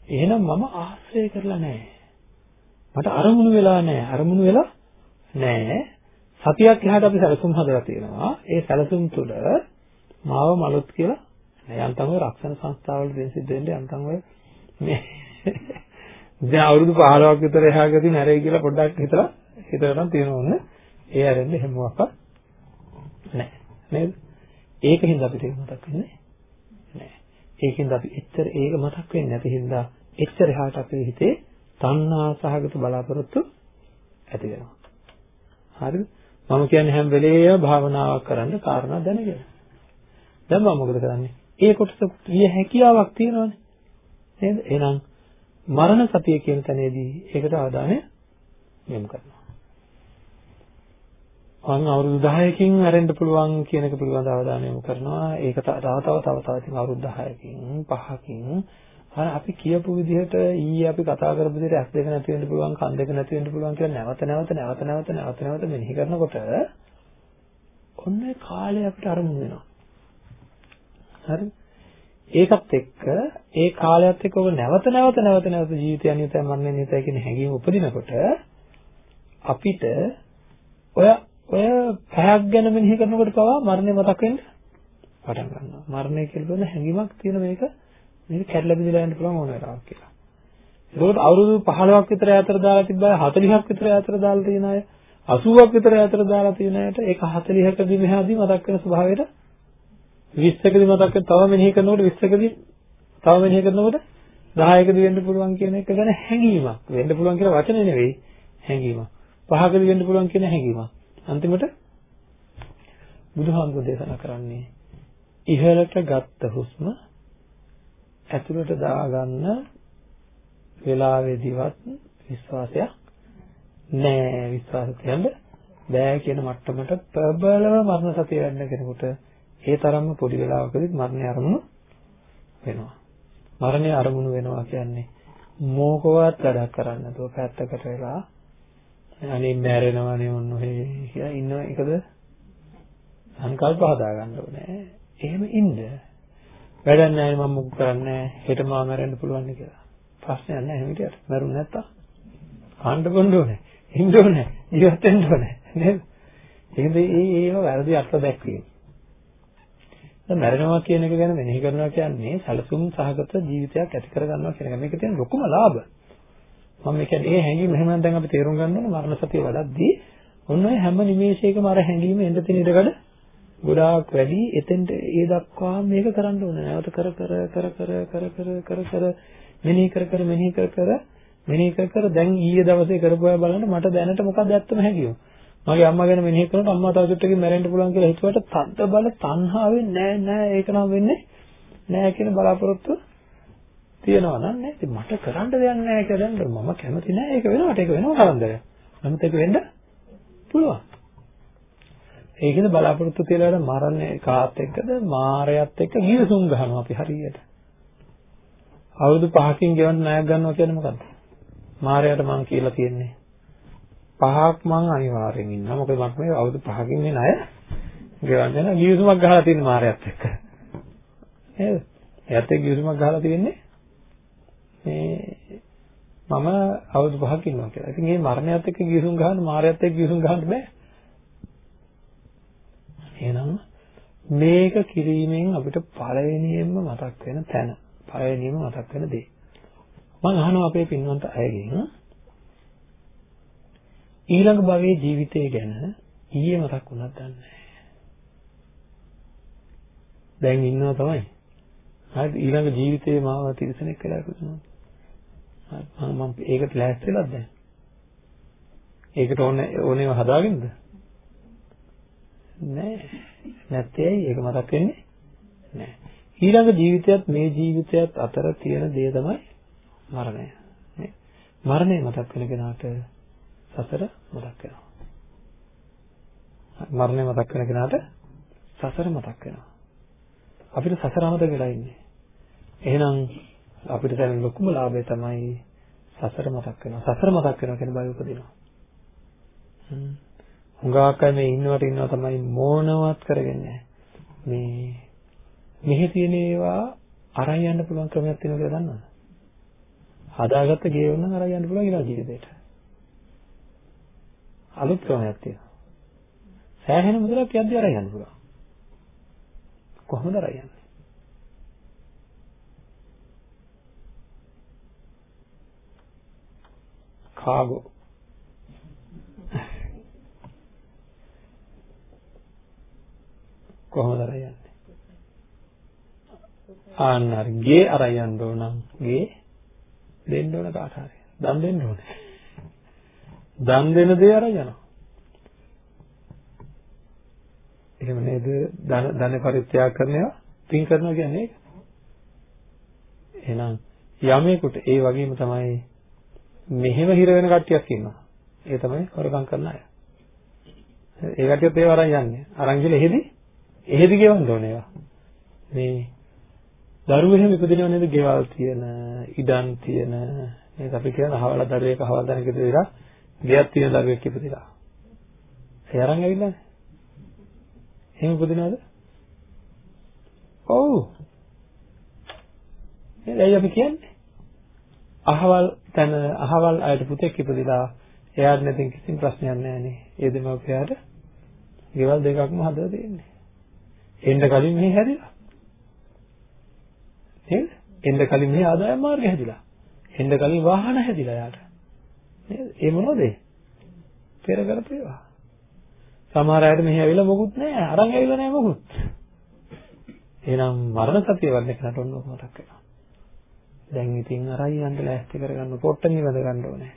එහෙනම් මම ආශ්‍රය කරලා නැහැ. මට අරමුණු වෙලා නැහැ. අරමුණු වෙලා නැහැ. සතියක් එහාට අපි සැලසුම් හදලා තියෙනවා. ඒ සැලසුම් තුළ මාව මලොත් කියලා යන්තම් ඔය රක්ෂණ සංස්ථාවල දෙන සිද්ධ වෙන්නේ යන්තම් ඔය මේ දැන් අවුරුදු 15ක් විතර එහාගදී නැරෙයි කියලා පොඩ්ඩක් හිතලා හිතලා තියෙනවන්න ඒ ආරෙන්න එහෙම මොකක්වත් නැහැ නේද ඒකින්ද අපිට මතක් වෙන්නේ නැහැ ඒකින්ද අපි එච්චර ඒක මතක් වෙන්නේ නැති හින්දා එච්චර එහාට අපේ හිතේ තණ්හා සහගත බලාපොරොත්තු ඇති වෙනවා හරිද මම කියන්නේ හැම වෙලේම භාවනාවක් කරන්න කාරණා දැනගෙන. දැන් මම මොකද කරන්නේ? ඒ කොටස විය හැකියාවක් තියෙනවනේ. නේද? එහෙනම් මරණ සතිය කියන තැනේදී ඒකට අවධානය යොමු කරනවා. මම අවුරුදු 10කින් මැරෙන්න පුළුවන් කියන එක පිළිබඳව අවධානය යොමු කරනවා. ඒක තව තව තව තව ඉතින් අවුරුදු 10කින් 5කින් අර අපි කියපු විදිහට ඊයේ අපි කතා කරපු විදිහට ඇස් දෙක නැති වෙන්න පුළුවන් කන් දෙක නැති වෙන්න පුළුවන් කියලා නැවත නැවත නැවත නැවත නැවත නැවත මෙනෙහි කරනකොට ඔන්න කාලය අපිට අරමුණු වෙනවා. හරි? ඒකත් එක්ක ඒ කාලයත් එක්ක ඔබ නැවත නැවත නැවත නැවත ජීවිතය අනියතයි මරණය නියතයි කියන හැඟීම උපදිනකොට අපිට ඔය ඔය පැයක් ගැන මෙනෙහි කරනකොට පවා මරණය මතක් වෙන්න පටන් ගන්නවා. මරණය කියලා හැඟීමක් තියෙන මේක මේක කැඩලා බිඳලා යන්න පුළුවන් ඕන වෙලාවක් කියලා. ඒකෝට අවුරුදු 15ක් විතර ඈතට දාලා තිබ්බා 40ක් විතර ඈතට දාලා තියෙන අය 80ක් විතර ඈතට දාලා තියෙන අයට ඒක 40කදී මෙහාදී මතක් වෙන ස්වභාවයට 20කදී මතක් වෙන තව මෙනෙහි කරනකොට 20කදී තව මෙනෙහි කරනකොට 10කදී වෙන්න පුළුවන් කියන එක ගැන හැඟීමක්. වෙන්න පුළුවන් කියලා වචනේ නෙවෙයි හැඟීමක්. 5කදී වෙන්න පුළුවන් කියන හැඟීමක්. අන්තිමට බුදුහාමුදුරේ දේශනා කරන්නේ ඉහළට ගත්ත හුස්ම ඇතුළට දාගන්න වෙලාවේදීවත් විශ්වාසයක් නෑ විශ්වාස තියන්න බෑ කියන මට්ටමට ප්‍රබලව මරණ සතිය වැඩන කෙනෙකුට ඒ තරම්ම පොඩි වෙලාවකදී මරණය අරමුණු වෙනවා. මරණය අරමුණු වෙනවා කියන්නේ මොකවත් වැඩක් කරන්න නැතුව පැත්තකට වෙලා අනේ මැරෙනවනේ ඔන්න ඔහේ කියලා ඉන්න එකද සංකල්ප හදා ගන්න ඕනේ. එහෙම ඉන්න. වැඩක් නැහැ මම මොකක් කරන්නේ හෙට මාව මැරෙන්න පුළුවන් කියලා. ප්‍රශ්නයක් නැහැ එහෙම හිටියට. මැරුණ නැත්තම් ආන්න බොන්න ඕනේ. ඉන්න ඕනේ. ජීවත් වෙන්න ඕනේ. නේද? ඒකද ඒ ඒව වැරදි අර්ථ දැක්වීම. දැන් මැරෙනවා කියන එක ගැන මෙනෙහි කරනවා කියන්නේ සැලසුම් සහගත ජීවිතයක් ඇති කරගන්නවා කියන එක. මේක තියෙන ලොකුම ලාභ. මම කියන්නේ ඒ හැඟීම එහෙම දැන් අපි තේරුම් ගන්න ඕනේ මරණ සතිය වඩද්දී ඔන්න ඔය හැම නිමේෂයකම අර හැඟීම එන්න තියෙන ඉඩකඩ ගොඩාක් වැඩි එතෙන්ට ඒ දක්වා මේක කරන්න ඕනේ. නැවත කර කර කර කර කර කර කර කර මෙනෙහි කර කර මෙනෙහි කර කර මෙනෙහි කර කර දැන් ඊයේ දවසේ කරපුවා බලන්න මට දැනට මොකක්ද ඇත්තම හැකියෝ මගේ අම්මා ගැන මෙනෙහි කරනකොට අම්මා තව චුට්ටකින් මැරෙන්න පුළුවන් කියලා හිතුවට තද්ද බල තණ්හාවෙන් නෑ නෑ ඒක නම් වෙන්නේ නෑ කියන බලාපොරොත්තු තියනවා නම් නෑ. ඉතින් මට කරන්න දෙයක් නෑ කියලා දැන් මම කැමති නෑ ඒක වෙනවට ඒක වෙනව කරන්දරයක් නමුත් ඒක වෙන්න පුළුවන්. ඒකද බලාපොරොත්තු තියලා මරන්නේ කාත් එක්කද මාරයත් එක්ක ගිවිසුම් ගන්නවා අපි හරියට. අවුරුදු 5කින් ගෙවන්න ණයක් ගන්නවා කියන්නේ මොකද්ද? මාරයට මං කියලා තියෙන්නේ. පහක් මං අනිවාර්යෙන් ඉන්නවා. මොකද මට මේ අවුරුදු 5කින් මේ ණය ගෙවන්න යන ගිවිසුමක් ගහලා තියෙන මාරයත් එක්ක. නේද? එයාත් එක්ක ගිවිසුමක් ගහලා තියෙන්නේ මේ මම අවුරුදු 5ක් ඉන්නවා කියලා. ඉතින් මේ මරණයත් එක්ක ගිවිසුම් ගහන්න මාරයත් එක්ක ගිවිසුම් ගහන්න බෑ. එහෙනම් මේක කිරීමෙන් අපිට පළවෙනියෙන්ම මතක් වෙන තැන පළවෙනියෙන්ම මතක් වෙන දේ මම අහනවා අපේ පින්වන්ත අයගෙන් ඊළඟ භවයේ ජීවිතය ගැන ඊයේ මතක් වුණත් දන්නේ දැන් ඉන්නවා තමයි. හරි ඊළඟ ජීවිතේ මාව තිරසනෙක් කියලා හිතනවා. හරි මම මම ඒකට ලෑස්තිලාද දැන්? ඒකට ඕනේ ඕනේව හදාගෙනද? නෑ. නැත්තේ ඇයි ඒක මතක් වෙන්නේ? නෑ. ඊළඟ ජීවිතයත් මේ ජීවිතයත් අතර තියෙන දේ තමයි මරණය. නේ? මරණය මතක් වෙන කෙනාට සසර මතක් වෙනවා. මරණය මතක් වෙන කෙනාට සසර මතක් වෙනවා. අපිට සසර අමතක වෙලා ඉන්නේ. එහෙනම් අපිට දැනෙන ලොකුම ලාභය තමයි සසර මතක් වෙනවා. සසර මතක් වෙනවා කියන බය උපදිනවා. හුඟක් අය මේ ඉන්නවට ඉන්නවා තමයි මොනවත් කරගන්නේ මේ මෙහි තියෙන ඒවා අරන් යන්න පුළුවන් ක්‍රමයක් තියෙනවා කියලා දන්නවද? හදාගත්ත ගේ වුණා අරන් යන්න පුළුවන් ඊළඟ ජීවිතේට. අලුත් ක්‍රමයක් තියෙනවා. සෑහෙන මුදලක් යද්දි අරන් යන්න පුළුවන්. කොහොමද අරන් යන්නේ? කාගෝ කොහොමද අරන් යන්නේ? ආන්න හරි ගේ අරන් යන්න ඕන නම් ගේ දෙන්න ඕන කාට හරි. දන් දෙන්න ඕනේ. දන් දෙන දේ අරන් යනවා. එහෙම නේද? ධන ධන පරිත්‍යාග කරනවා පින් කරනවා කියන්නේ ඒක. එහෙනම් යමේකට ඒ වගේම තමයි මෙහෙම හිර වෙන කට්ටියක් ඉන්නවා. ඒ තමයි හොරකම් කරන අය. ඒ කට්ටියත් ඒව අරන් යන්නේ. අරන් ගිහලා එහෙදි එහෙදි ගෙවන්න ඕනේ ඒවා. මේ දරුවෝ එහෙම ඉපදිනව නේද? ගෙවල් තියෙන, ඉඩම් තියෙන, මේක අපි කියන අහවල දරුවෙක් අහවල දණක ඉපදිලා ගෙයක් තියෙන දරුවෙක් ඉපදිලා. ඒ අරන් ඇවිල්ලානේ. එහෙම උපදිනවද? ඔව්. එයි අපි කියන්නේ. අහවල් තන අහවල් අයට පුතෙක් ඉපදිලා එයාට නැතිනම් කිසිම ප්‍රශ්නයක් නැහැ නේ. ඒ දෙමව්පියාට ගෙවල් දෙකක්ම හදලා තියෙන්නේ. එන්න කලින් මෙහි හැදිලා. නේද? එන්න කලින් මෙහි ආදායම් මාර්ගය හැදිලා. එන්න කලින් වාහන හැදිලා යාට. නේද? ඒ මොනවද ඒ? පෙර කරපු ඒවා. සමහර අයට මෙහි ඇවිල්ලා මොකුත් නැහැ. අරන් ඇවිල්ලා නැහැ මොකුත්. එහෙනම් මරණ සතිය වඩන කෙනාට ඔන්න ඔක මතක් වෙනවා. දැන් ඉතින් අරයි යන්න ලෑස්ති කරගන්න පොට්ට නිවද ගන්න ඕනේ.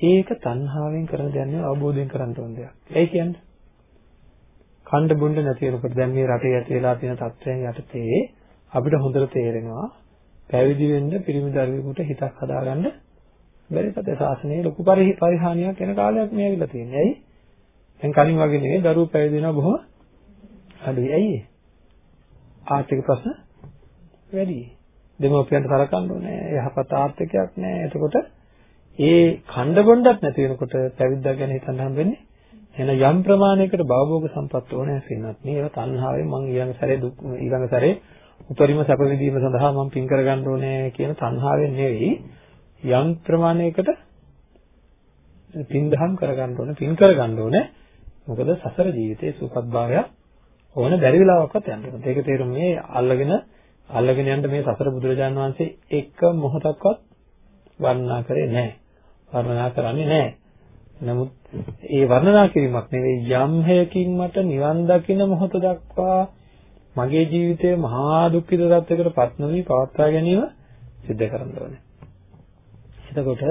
ඒක තණ්හාවෙන් කරන දෙයක් නෙවෙයි අවබෝධයෙන් කරන්න ඕන දෙයක්. ඒ කියන්නේ කණ්ඩ බොණ්ඩ නැති වෙනකොට දැන් මේ රටේ ඇති වෙලා තියෙන තත්ත්වයන් යටතේ අපිට හොඳට තේරෙනවා පැවිදි වෙන්න පිරිමි දරුවෙකුට හිතක් හදාගන්න බැරි තත්ත්වය සාසනයේ ලොකු පරිහානියක් වෙන කාලයක් මේ ඇවිල්ලා තියෙන්නේ. ඇයි? දැන් කලින් වගේ නෙවෙයි දරුවෝ පැවිදි වෙනවා බොහොම අඩුයි. ඇයි ආර්ථික ප්‍රශ්න වැඩි. දෙමව්පියන්ට සලකන්න ඕනේ. යහපත් ආර්ථිකයක් නැහැ. එතකොට ඒ ඛණ්ඩ බොණ්ඩක් නැති වෙනකොට පැවිද්දක් ගැන හිතන්න හම්බෙන්නේ එන යම් ප්‍රමාණයකට භවභෝග සම්පත් ඕනේ සින්නත් නේ ඒවා තණ්හාවෙන් මං ඊළඟ සැරේ දුක් ඊළඟ සැරේ උපරිම සැප විඳීම සඳහා මං පින් කරගන්න ඕනේ කියන තණ්හාවෙන් නෙවෙයි යම් ප්‍රමාණයකට පින් දහම් කරගන්න ඕනේ පින් කරගන්න ඕනේ මොකද සසර ජීවිතයේ සූපත් භාවය ඕන බැරි වෙලාවක්වත් යන්න ඕනේ ඒක තේරුම් මේ අල්ලගෙන අල්ලගෙන යන්න මේ සසර බුදුරජාන් වහන්සේ එක මොහොතක්වත් වර්ණනා කරේ නැහැ වර්ණනා කරන්නේ නැහැ. නමුත් ඒ වර්ණනා කිරීමක් නෙවෙයි යම් හේකින් මට නිවන් දකින්න මොහොත දක්වා මගේ ජීවිතයේ මහා දුක්ඛිත තත්යකට පත් නොවි පවත්වා ගැනීම සිද්ධ කරන්න ඕනේ. එතකොට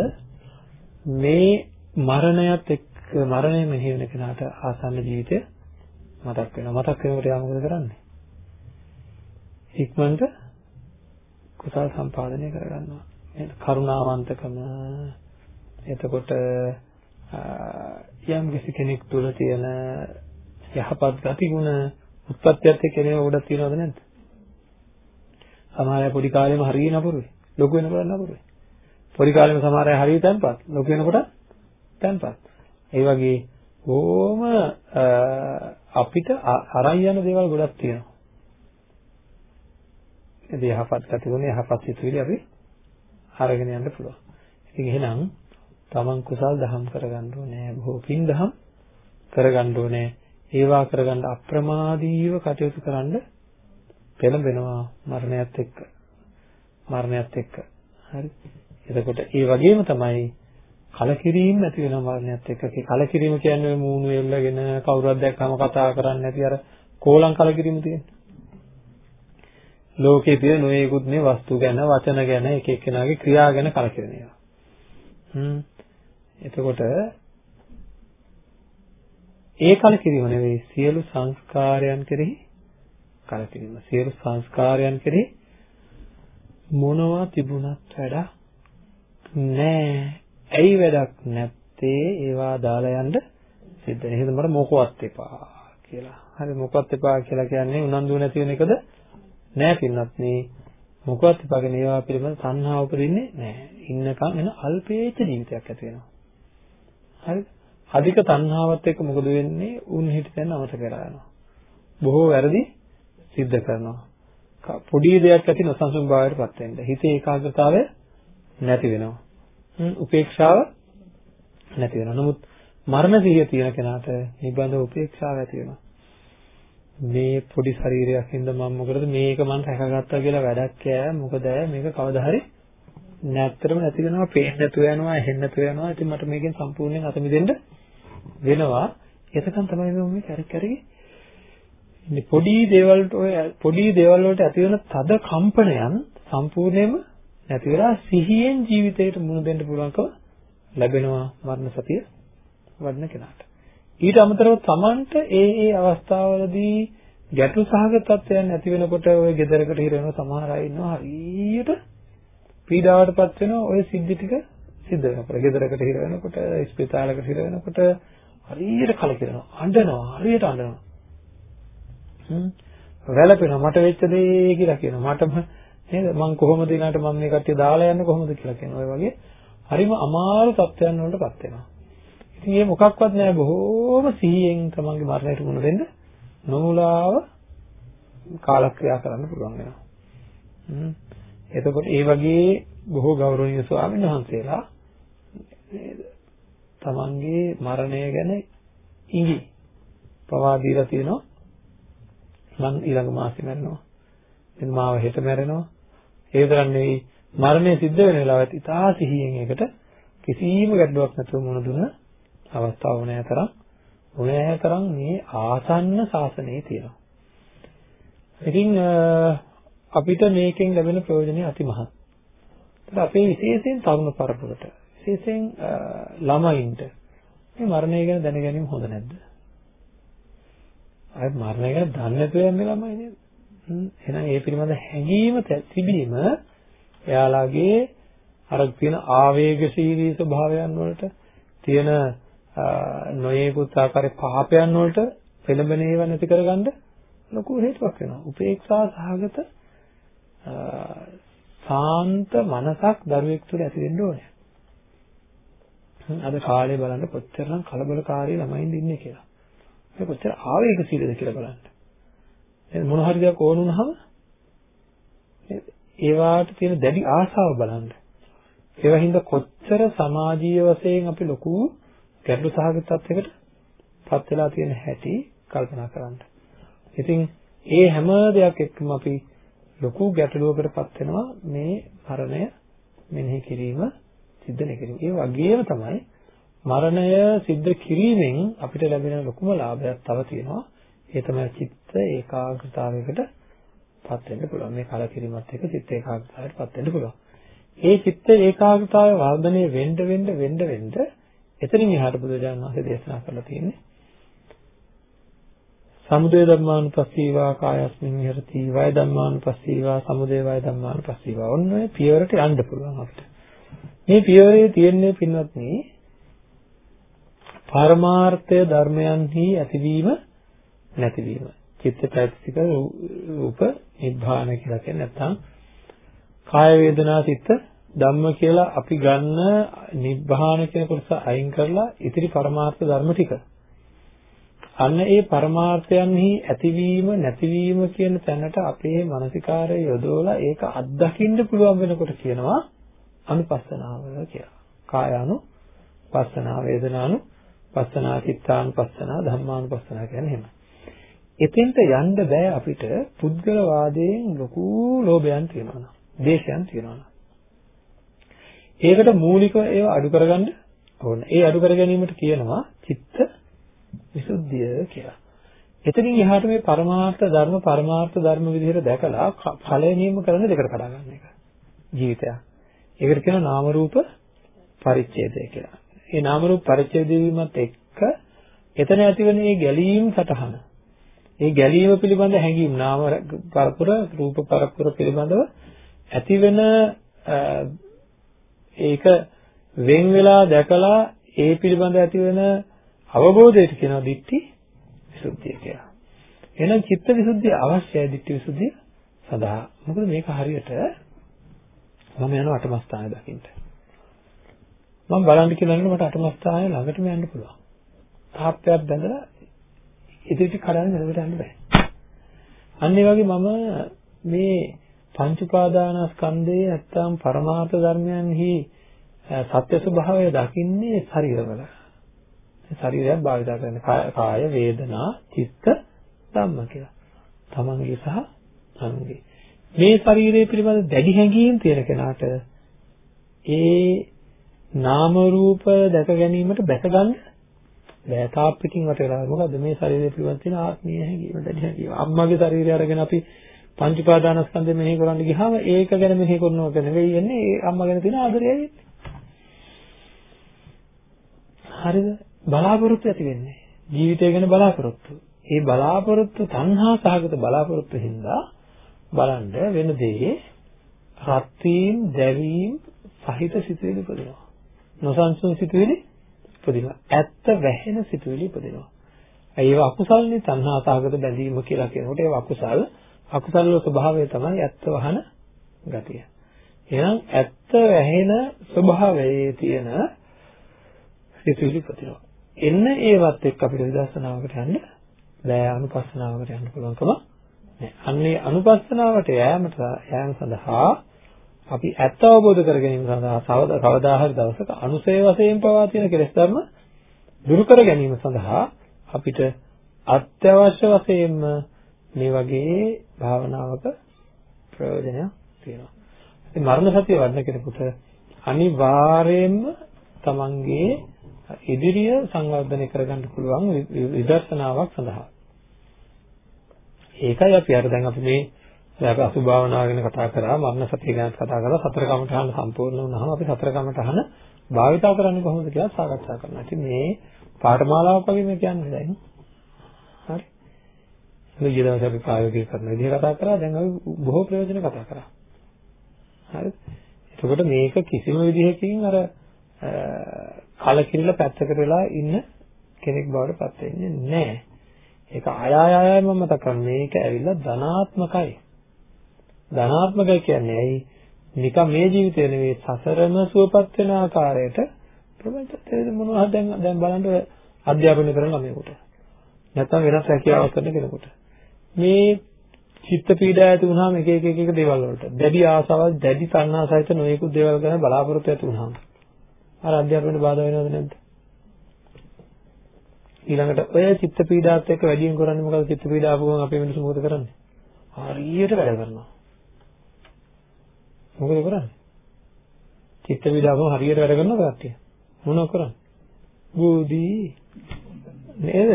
මේ මරණයත් එක්ක මරණය මෙහි වෙන කෙනාට ආසන්න ජීවිතය මතක් වෙනවා. මතක් වෙනකොට යා මොකද කරන්නේ? ඉක්මනට කුසල් සම්පාදනය කරගන්නවා. කරුණාවන්තකම එතකොට යම් කිසි කෙනෙක් තුළ තියෙන යහපත් ගතිගුණ උත්පත්තියත් එක්ක එනව උඩක් තියනවද නැද්ද? සමහර අය පොඩි කාලේම හරිය නපුරුයි. ලොකු වෙනකොට නපුරුයි. පොඩි කාලේම සමහර අය හරිය තැන්පත්. ලොකු වෙනකොට තැන්පත්. ඒ වගේ ඕම අපිට අරන් යන දේවල් ගොඩක් තියෙනවා. ඒ යහපත් ගතිගුණ යහපත් සිතුවිලි අපි අරගෙන යන්න පුළුවන්. ඉතින් එහෙනම් තමන් කුසල් දහම් කරගන්න ඕනේ. බොහෝ පින් දහම් කරගන්න ඕනේ. ඒවා කරගන්න අප්‍රමාදීව කටයුතු කරන්න පෙළඹෙනවා මරණයත් එක්ක. මරණයත් එක්ක. හරි. එතකොට ඒ වගේම තමයි කලකිරීම නැති වෙන මරණයත් එක්ක. ඒ කලකිරීම කියන්නේ මූණු එල්ලගෙන කවුරුත් දැක්කම කතා කරන්නේ නැති අර කෝලං කලකිරීම තියෙන්නේ. ලෝකයේ තියෙන නොයෙකුත් මේ වස්තු ගැන, වචන ගැන, එක එක්කෙනාගේ ක්‍රියා ගැන කලකිරෙන ඒවා. හ්ම්. එතකොට ඒ කලකිරීම නෙවෙයි සියලු සංස්කාරයන් කෙරෙහි කලකිරීම. සියලු සංස්කාරයන් කෙරෙහි මොනවා තිබුණත් වැඩක් නෑ. ඇයි වැඩක් නැත්තේ? ඒවා දාලා යන්න සිද්ධ. එහෙනම් මට මොකවත් එපා කියලා. හරි මොකවත් එපා කියලා කියන්නේ උනන්දු නැති වෙන එකද? නෑ පින්නත් මේ මොකවත් එපාගෙන ඒවා පිළිබඳ සංහාව උපදින්නේ නෑ. ඉන්නකම් එන අල්පේච්ඡ ජීවිතයක් ඇති වෙනවා. හරිද? අධික තණ්හාවත් එක්ක මොකද වෙන්නේ? උන් හිතෙන් අමතක කරලා යනවා. බොහෝ වැරදි සිද්ධ කරනවා. පොඩි දෙයක් ඇති නොසන්සුන් භාවයට පත් වෙන්න. හිතේ ඒකාග්‍රතාවය නැති වෙනවා. උපේක්ෂාව නැති වෙනවා. නමුත් මරණ සිහිය තියෙන කෙනාට නිබඳ උපේක්ෂාව ඇති වෙනවා. මේ පොඩි ශරීරයක් හින්දා මම මොකටද මේක මම රැකගත්තා කියලා වැඩක් ඈ මොකද මේක කවදා හරි නැත්තරම නැති වෙනවා, පේන්න නැතුව යනවා, ඇහෙන්න නැතුව යනවා. ඉතින් මට මේකෙන් සම්පූර්ණයෙන් අත මිදෙන්න වෙනවා. එතකන් තමයි මම මේ කැරක් කැරේ ඉන්නේ පොඩි දේවල් ඔය පොඩි දේවල් වලට ඇති වෙන තද කම්පනයන් සම්පූර්ණයෙන්ම නැති වෙලා සිහියෙන් ජීවිතයට මුහුණ දෙන්න පුළුවන්කම ලැබෙනවා මරණ සතිය වඩන කෙනාට. ඊට අමතරව Tamanට ඒ ඒ අවස්ථාවලදී ගැටලු සහගත තත්ත්වයන් ඇති වෙනකොට ඔය ගෙදරකට හිර වෙන සමහර අය ඉන්නවා හරියට පීඩාවටපත් වෙනවා ඔය සිද්ධි ටික සිද්ධ වෙනකොට. ගෙදරකට හිර වෙනකොට, ස්පිතාලයකට හිර වෙනකොට හරියට කලකිරෙනවා. අඬනවා, හරියට අඬනවා. හ්ම්. වැළපෙනවා මට වෙච්ච දේ කියලා කියනවා. මටම නේද මං කොහොමද ඊළඟට මම මේ කට්ටිය දාලා යන්නේ කොහොමද කියලා කියනවා. ඔය වගේ හරිම අමාරු තත්ත්වයන් වලටපත් වෙනවා. ඉතින් මේ මොකක්වත් නෑ බොහෝම සිහියෙන් තමන්ගේ මරණයට මුහුණ දෙන්න නොමුලාව කාලක්‍රියා කරන්න පුළුවන් වෙනවා. එතකොට ඒ වගේ බොහෝ ගෞරවනීය ස්වාමීන් වහන්සේලා නේද? තමන්ගේ මරණය ගැන ඉඟි පවා දීලා තියෙනවා. මං ඊළඟ මාසේ මැරෙනවා. එන් මාව හෙට මැරෙනවා. ඒ විතරක් නෙවෙයි මරණය සිද්ධ වෙන වෙලාවත් ඉතා සිහියෙන් ඒකට කිසිම ගැටලුවක් නැතුව මුණ දුන අවස්ථාව නැහැ තරම් උනෑ තරම් මේ ආසන්න ශාසනයේ තියෙනවා. ඉතින් අපිට මේකෙන් ලැබෙන ප්‍රයෝජනය අතිමහත්. ඒත් අපේ විශේෂයෙන් තරුණ පරපුරට විශේෂයෙන් ළමයින්ට මේ මරණය ගැන දැනගැනීම හොඳ නැද්ද? අය මරණය ගැන දන්නේ නැතුව යන්නේ ළමයි නේද? එහෙනම් ඒ පිළිබඳ හැඟීම තිබීම එයාලාගේ අර තියෙන ආවේගශීලී ස්වභාවයන් වලට තියෙන නොයේකුත් ආකාරයේ පාපයන් වලට පෙළඹෙන ඒවා නැති කරගන්න ලොකු හේතුවක් වෙනවා. උපේක්ෂා සහගත සාන්ත මනසක් දරුවෙක් තුළ ඇති වෙන්න ඕනේ. අද කාලේ බලන්න කොච්චරනම් කලබලකාරී ළමයින් ඉන්නේ කියලා. මේ කොච්චර ආවේගශීලීද කියලා බලන්න. එහෙනම් මොන හරි දෙයක් ඕන වුණාම ඒවාට තියෙන දැඩි ආශාව බලන්න. ඒවා හින්දා කොච්චර සමාජීය වශයෙන් අපි ලොකු ගැටලු සහගත තත්යකට පත් වෙලා තියෙන හැටි කල්පනා කරන්න. ඉතින් ඒ හැම දෙයක් එක්කම අපි ලොකු ගැටලුවකට පත් වෙනවා මේ මරණය මෙනෙහි කිරීම සිද්ධ නොකිරීම. ඒ වගේම තමයි මරණය සිද්ධ කිරීමෙන් අපිට ලැබෙන ලොකුම ලාභයක් තව තියෙනවා. ඒ තමයි චිත්ත ඒකාග්‍රතාවයකට පත් වෙන්න පුළුවන්. මේ කලකිරීමත් එක්ක චිත්ත ඒකාග්‍රතාවයට පත් වෙන්න පුළුවන්. ඒ චිත්ත ඒකාග්‍රතාවය වර්ධනය වෙන්න වෙන්න වෙන්න වෙන්න එතනින් එහාට බුදුරජාණන් වහන්සේ දේශනා කරලා තියෙන්නේ සමුදය ධම්මානුපස්සීවා කායස්මින් විහෙරති වය ධම්මානුපස්සීවා සමුදය වය ධම්මානුපස්සීවා ඔන්න ඔය පියවරට යන්න පුළුවන් අපිට මේ පියවරේ තියෙන්නේ පින්වත්නි පරමාර්ථය ධර්මයන්හි ඇතිවීම නැතිවීම චිත්තචෛතසික රූප නිබ්බාන කියලා කියන්නේ නැත්නම් කාය වේදනා සිත ධම්ම කියලා අපි ගන්න නිබ්බාන කියන කොටස අයින් කරලා ඉතිරි පරමාර්ථ ධර්ම ටික අන්න ඒ පරමාර්ථයන්හි ඇතිවීම නැතිවීම කියන තැනට අපේ මානසිකාරය යොදවලා ඒක අත්දකින්න පුළුවන් වෙනකොට කියනවා අනුපස්සනාව කියලා. කායානු පස්සනා වේදනානු පස්සනා චිත්තානු පස්සනා ධම්මානු කියන්නේ එහෙම. එතෙන්ට යන්න බෑ අපිට පුද්ගල වාදයෙන් ලොකු ලෝභයන් තියෙනවා. දේශයන් තියෙනවා. ඒකට මූලික ඒවා අඩු කරගන්න ඕන. ඒ අඩු කර ගැනීමට කියනවා චිත්ත විසුද්ධිය කියලා. එතනින් එහාට මේ පරමාර්ථ ධර්ම පරමාර්ථ ධර්ම විදිහට දැකලා ඵලය නියම කරන දෙකට කඩා ගන්න එක. ජීවිතයක්. ඒකට කියනවා නාම රූප පරිච්ඡේදය කියලා. මේ නාම රූප පරිච්ඡේද වීමත් එක්ක එතන ඇතිවන මේ ගැලීම් සටහන. ඒ ගැලීම පිළිබඳ හැඟීම් නාම පරපුර රූප පරපුර පිළිබඳව ඇතිවෙන ඒක වෙන් වෙලා දැකලා ඒ පිළිබඳ ඇතිවෙන අවබෝධයට කියනවා දිට්ඨි විසුද්ධිය කියලා. එහෙනම් චිත්ත විසුද්ධිය අවශ්‍යයි දිට්ඨි විසුද්ධිය සඳහා. මොකද මේක හරියට මම යනවා අටමස්ථානය දකින්න. මම බලන්න කියලා නේද මට අටමස්ථානය ළඟටම යන්න පුළුවන්. තාප්පයක් බැඳලා ඉදිරියට කඩන්න නේද යන්න බෑ. අන්න ඒ වගේ මම මේ පංච උපාදානස්කන්ධයේ නැත්තම් පරමාර්ථ ධර්මයන්හි සත්‍ය ස්වභාවය දකින්නේ ශරීරවල. ශරීරයක් භාවිත කරන කාය වේදනා චිත්ත ධම්ම කියලා. තමන්ගේ සහ අනුන්ගේ. මේ ශරීරය පිළිබඳ දැඩි හැඟීම් තියෙන කෙනාට ඒ නාම රූප දැක ගැනීමට බැස ගන්න බෑ. තාප් පිටින් වට වෙලා. මොකද්ද? මේ ශරීරය පිළිබඳ තියෙන ආත්මීය හැඟීම. දැඩි හැඟීම. අම්මගේ ශරීරය අරගෙන අපි පංච උපාදානස්කන්ධය මෙහෙ කරන්න ගියාම ඒක ගැන මෙහෙ කරනවා නෙවෙයි එන්නේ ඒ අම්මා ගැන තියෙන ආදරයයි හරිද? බලාපොරොත්තු ඇති වෙන්නේ. ජීවිතය ගැන බලාපොරොත්තු. ඒ බලාපොරොත්තු තණ්හා සහගත බලාපොරොත්තු හින්දා බලන්න වෙන දේ රත් වීම දැවීම සහිත සිතුවිලි උපදිනවා. නොසන්සුන් සිතුවිලි උපදිනවා ඇත්ත වැහෙන සිතුවිලි උපදිනවා ඒව අකුසල්නේ තණ්හා සහගත බැඳීම කියලා කියනකොට ඒව අකුසල් අකුසල ස්වභාවය තමයි ඇත්ත වහන ගතිය. එහෙනම් ඇත්ත වැහෙන ස්වභාවයේ තියෙන සිතුවිලි ප්‍රතිනවා. එන්න ඒවත් එක්ක අපිට විදර්ශනාවකට යන්න බෑ අනුපස්සනාවකට යන්න පුළුවන්කම නැහැ. අන්නේ අනුපස්සනාවට යෑමට යෑම සඳහා අපි ඇත්ත අවබෝධ කර ගැනීම සඳහා කවදා හරි දවසක අනුසය වශයෙන් පවා තියෙන කෙලෙස් ධර්ම දුරු කර ගැනීම සඳහා අපිට අත්‍යවශ්‍ය වශයෙන්ම මේ වගේ භාවනාවක ප්‍රයෝජනයක් තියෙනවා. ඉතින් මරණ සතිය වඩන කෙනෙකුට අනිවාර්යයෙන්ම තමන්ගේ ඉදිරිය සංවර්ධනය කරගන්න පුළුවන් විදර්ශනාවක් සඳහා. ඒකයි අපි අර දැන් අපි මේ දැන් අපි අසු භාවනාව ගැන කතා කරා මරණ සතිය ගැන කතා කරා සතර කමඨහන සම්පූර්ණ වුණාම අපි සතර කමඨහන භාවිතා කරන්නේ කොහොමද කියලා සාකච්ඡා කරනවා. ඉතින් මේ පාඨමාලාවක් වගේ මේ කියන්නේ දැන්. හරි. මේ ඊදවස් අපි ප්‍රායෝගික කරන විදිහ කතා කරා දැන් අපි බොහෝ ප්‍රයෝජන කතා කරා. හරි. එතකොට මේක කිසිම විදිහකින් අර කලකිරිලා පැත්තකට වෙලා ඉන්න කෙනෙක් බවට පත් වෙන්නේ නැහැ. ඒක ආය ආය ආය මම මතක් කරන්නේ මේක ඇවිල්ලා ධනාත්මකයි. ධනාත්මකයි කියන්නේ ඇයි? නිකන් මේ ජීවිතේ නෙවෙයි සසරම සුවපත් වෙන ආකාරයට ප්‍රපංචයේ මොනවද දැන් දැන් බලන්න අධ්‍යාපනය කරන ළමයෙකුට. නැත්නම් වෙනස් රැකියාවක් කරන කෙනෙකුට. මේ චිත්ත පීඩා ඇති වුනහම එක එක එක එක දේවල් වලට දැඩි ආසාවක් දැඩි තණ්හා සහිත නොයෙකුත් දේවල් ගැන බලාපොරොත්තු ඇති වුනහම අර අධ්‍යාපනයට බාධා වෙනවද නැද්ද? ඊළඟට ඔය චිත්ත පීඩාවත් එක්ක වැඩියෙන් කරන්නේ මොකද චිත්ත පීඩා ආපු ගමන් අපේ මිනිස්සු මොකද කරන්නේ? හරියට වැඩ කරනවා. මොකද කරන්නේ? චිත්ත පීඩාවම හරියට වැඩ කරනවා කට්ටිය. මොනව කරන්නේ? බුදි නේද?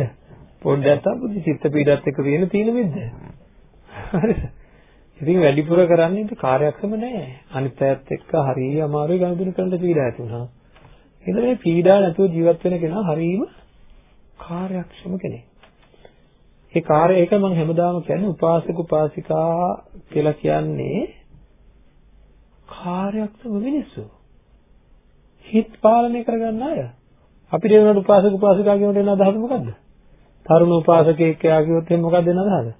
පොඩ්ඩක් තමයි චිත්ත පීඩාත් එක්ක තියෙන තීන මිද්ද. හරිද? ඉතින් වැඩිපුර කරන්නේ ඉතින් කාර්යක්ෂම නැහැ. අනිත් අයත් එක්ක හරිය අමාරුයි ගනුදෙනු කරන්න පීඩා ඇති වුණා. එතන මේ පීඩා නැතුව ජීවත් වෙන කෙනා හරීම කාර්යක්ෂම කෙනෙක්. ඒ කාර්ය ඒක මම හැමදාම කියන්නේ උපාසක උපාසිකා කියලා කියන්නේ කාර්යක්ෂම මිනිස්සු. හිත පාලනය කරගන්න අය. අපිට ඒ වුණාට උපාසක උපාසිකා කියනට එන අදහස මොකද්ද? තරුණ උපාසකයෙක් එයා කිව්වොත් එහෙනම් මොකක්ද එන අදහස?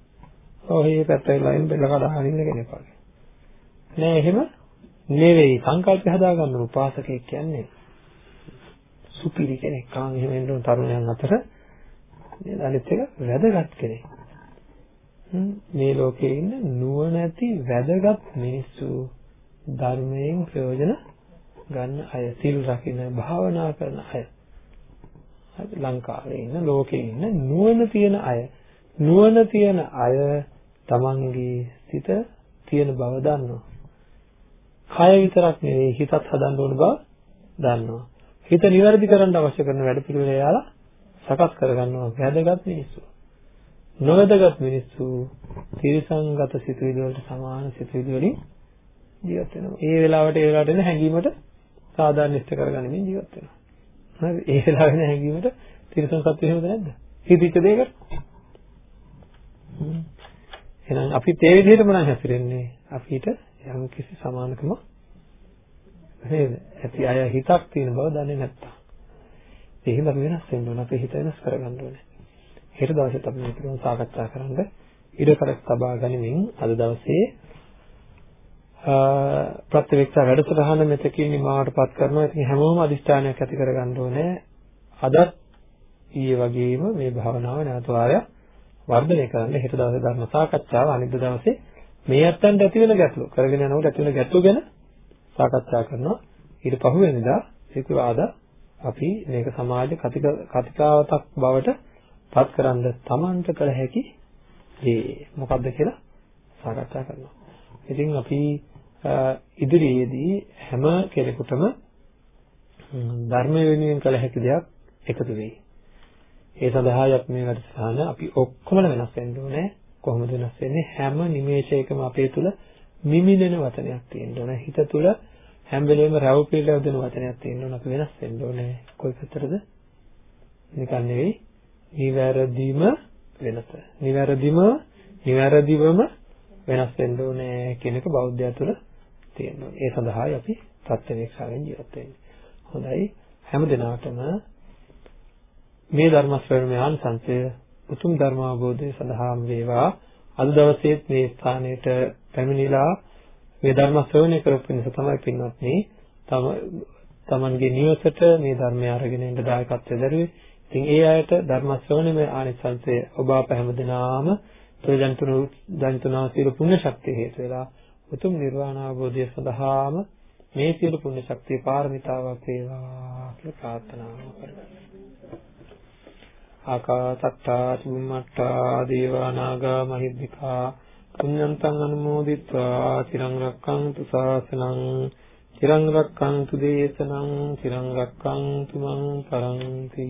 ඔව් මේ පැත්තේ ලයින් බෙල්ල කඩාගෙන ඉන්න කෙනෙක් වගේ. නෑ එහෙම නෙවෙයි සංකල්ප හදාගන්න උපාසකයෙක් කියන්නේ සුපිරි කෙනෙක්. කාන් එහෙම එන්න තරුණයන් අතර නේද? අනිත් එක වැදගත් කෙනෙක්. මේ ලෝකේ ඉන්න නුවණැති වැදගත් මිනිස්සු ධර්මයෙන් ප්‍රයෝජන ගන්න අය, සිල් රකින්න, භාවනා කරන අය. ලංකාවේ ඉන්න ලෝකේ ඉන්න නුවණ තියෙන අය. නුවණ තියෙන අය තමන්ගේ සිත තියෙන බව දන්නවා. කය විතරක් නෙවෙයි හිතත් හදන්න ඕන බව දන්නවා. හිත නිවැරදි කරන්න අවශ්‍ය කරන වැඩ පිළිවෙල එයාලා සකස් කරගන්නවා වැදගත් මිනිස්සු. නොවැදගත් මිනිස්සු තිරසංගත සිතුවිලි වලට සමාන සිතුවිලි වලින් ජීවත් වෙනවා. ඒ වෙලාවට ඒ වෙලාවට එන හැඟීමට සාධාරණීස්ත කරගනිමින් ජීවත් වෙනවා. හරි ඒ වෙලාවේ එන හැඟීමට තිරසං සත්‍ය එහෙමද නැද්ද? හිතිච්ච දෙයකට. එහෙනම් අපි ඒ විදිහටම නම් හැසිරෙන්නේ අපිට යම් කිසි සමානකම නේද? ඇති අය හිතක් තියෙන බව දන්නේ නැත්තම්. ඒ හින්දා අපි වෙනස් වෙන්න ඕන. අපේ හිත වෙනස් කරගන්න ඕනේ. හෙට දවසෙත් අපි මේක ගැන සාකච්ඡා කරන්න ඉඩකඩක් තබා ගනිමින් අද දවසේ ප්‍රත්‍යක්ෂ වැඩසටහන මෙතකින් නිමාවටපත් කරනවා. ඉතින් හැමෝම අදිෂ්ඨානයක් ඇති කරගන්න ඕනේ. අදත් ඊයේ වගේම මේ භාවනාව නැවත වාරයක් වර්ධනය කරන්න හෙට දවසේ ධර්ම සාකච්ඡාව අනිත් දවසේ මේ අත්තන්ට ඇති වෙන ගැටලු කරගෙන යනකොට ඇති වෙන ගැටලු ගැන සාකච්ඡා කරනවා. ඊට පහුවෙනිදා සිකුරාදා අපි මේක සමාජ කතිකාවතක් බවට පත් කරන්න තමන්ට කළ හැකි දේ මොකක්ද කියලා සාකච්ඡා කරනවා. ඉතින් අපි ඉදිරියේදී හැම කෙනෙකුටම ධර්ම වෙනුවෙන් කළ හැකි දෙයක් එකතු වෙයි. ඒ සඳහායි අපි මේ වැඩසටහන අපි ඔක්කොම වෙනස් වෙන්න ඕනේ. කොහොමද වෙනස් වෙන්නේ? හැම නිමේෂයකම අපේ තුල මිමිනෙන වචනයක් තියෙන්න ඕනේ. හිත තුල හැම වෙලෙම රැව් පිළිලා දෙන වචනයක් තියෙන්න ඕනේ. අපි වෙනස් වෙන්න ඕනේ. කොයි පැත්තටද? නිකන් නෙවෙයි. නිවැරදිම වෙනස. නිවැරදිම නිවැරදිවම වෙනස් වෙන්න ඕනේ කියන එක බෞද්ධය තුළ තියෙනවා. ඒ සඳහායි අපි ප්‍රත්‍යවේක්ෂාවෙන් ජීවත් වෙන්නේ. හොඳයි. හැම දිනකටම මේ ධර්ම ශ්‍රවණය ආනිසංසය උතුම් ධර්ම අවබෝධය සඳහාම වේවා. අද දවසේත් මේ ස්ථානයට පැමිණිලා මේ ධර්ම ශ්‍රවණය කරපු නිසා තමයි පින්වත්නි තම තමන්ගේ නිවසට මේ ධර්මය අරගෙන ඉන්න දායකත්වය දරුවේ. ඉතින් ඒ අයට ධර්ම ශ්‍රවණයේ ආනිසංසය ඔබ අප හැමදෙනාම ප්‍රයෝජනතුන දන්තුනා සියලු පුණ්‍ය ශක්තිය හේතු වෙලා උතුම් නිර්වාණ අවබෝධය සඳහාම මේ සියලු පුණ්‍ය ශක්තිය පාරමිතාවක් වේවා කියලා ප්‍රාර්ථනා කරගන්නවා. ආකාසත්තා චුම්මත්තා දේවා නාග මහිද්దికා පුඤ්ඤන්තං අනුමෝදිත්වා තිරං රක්ඛන්තු ශාසනං තිරං රක්ඛන්තු දේශනං තිරං රක්ඛන්තු මං පරන්ති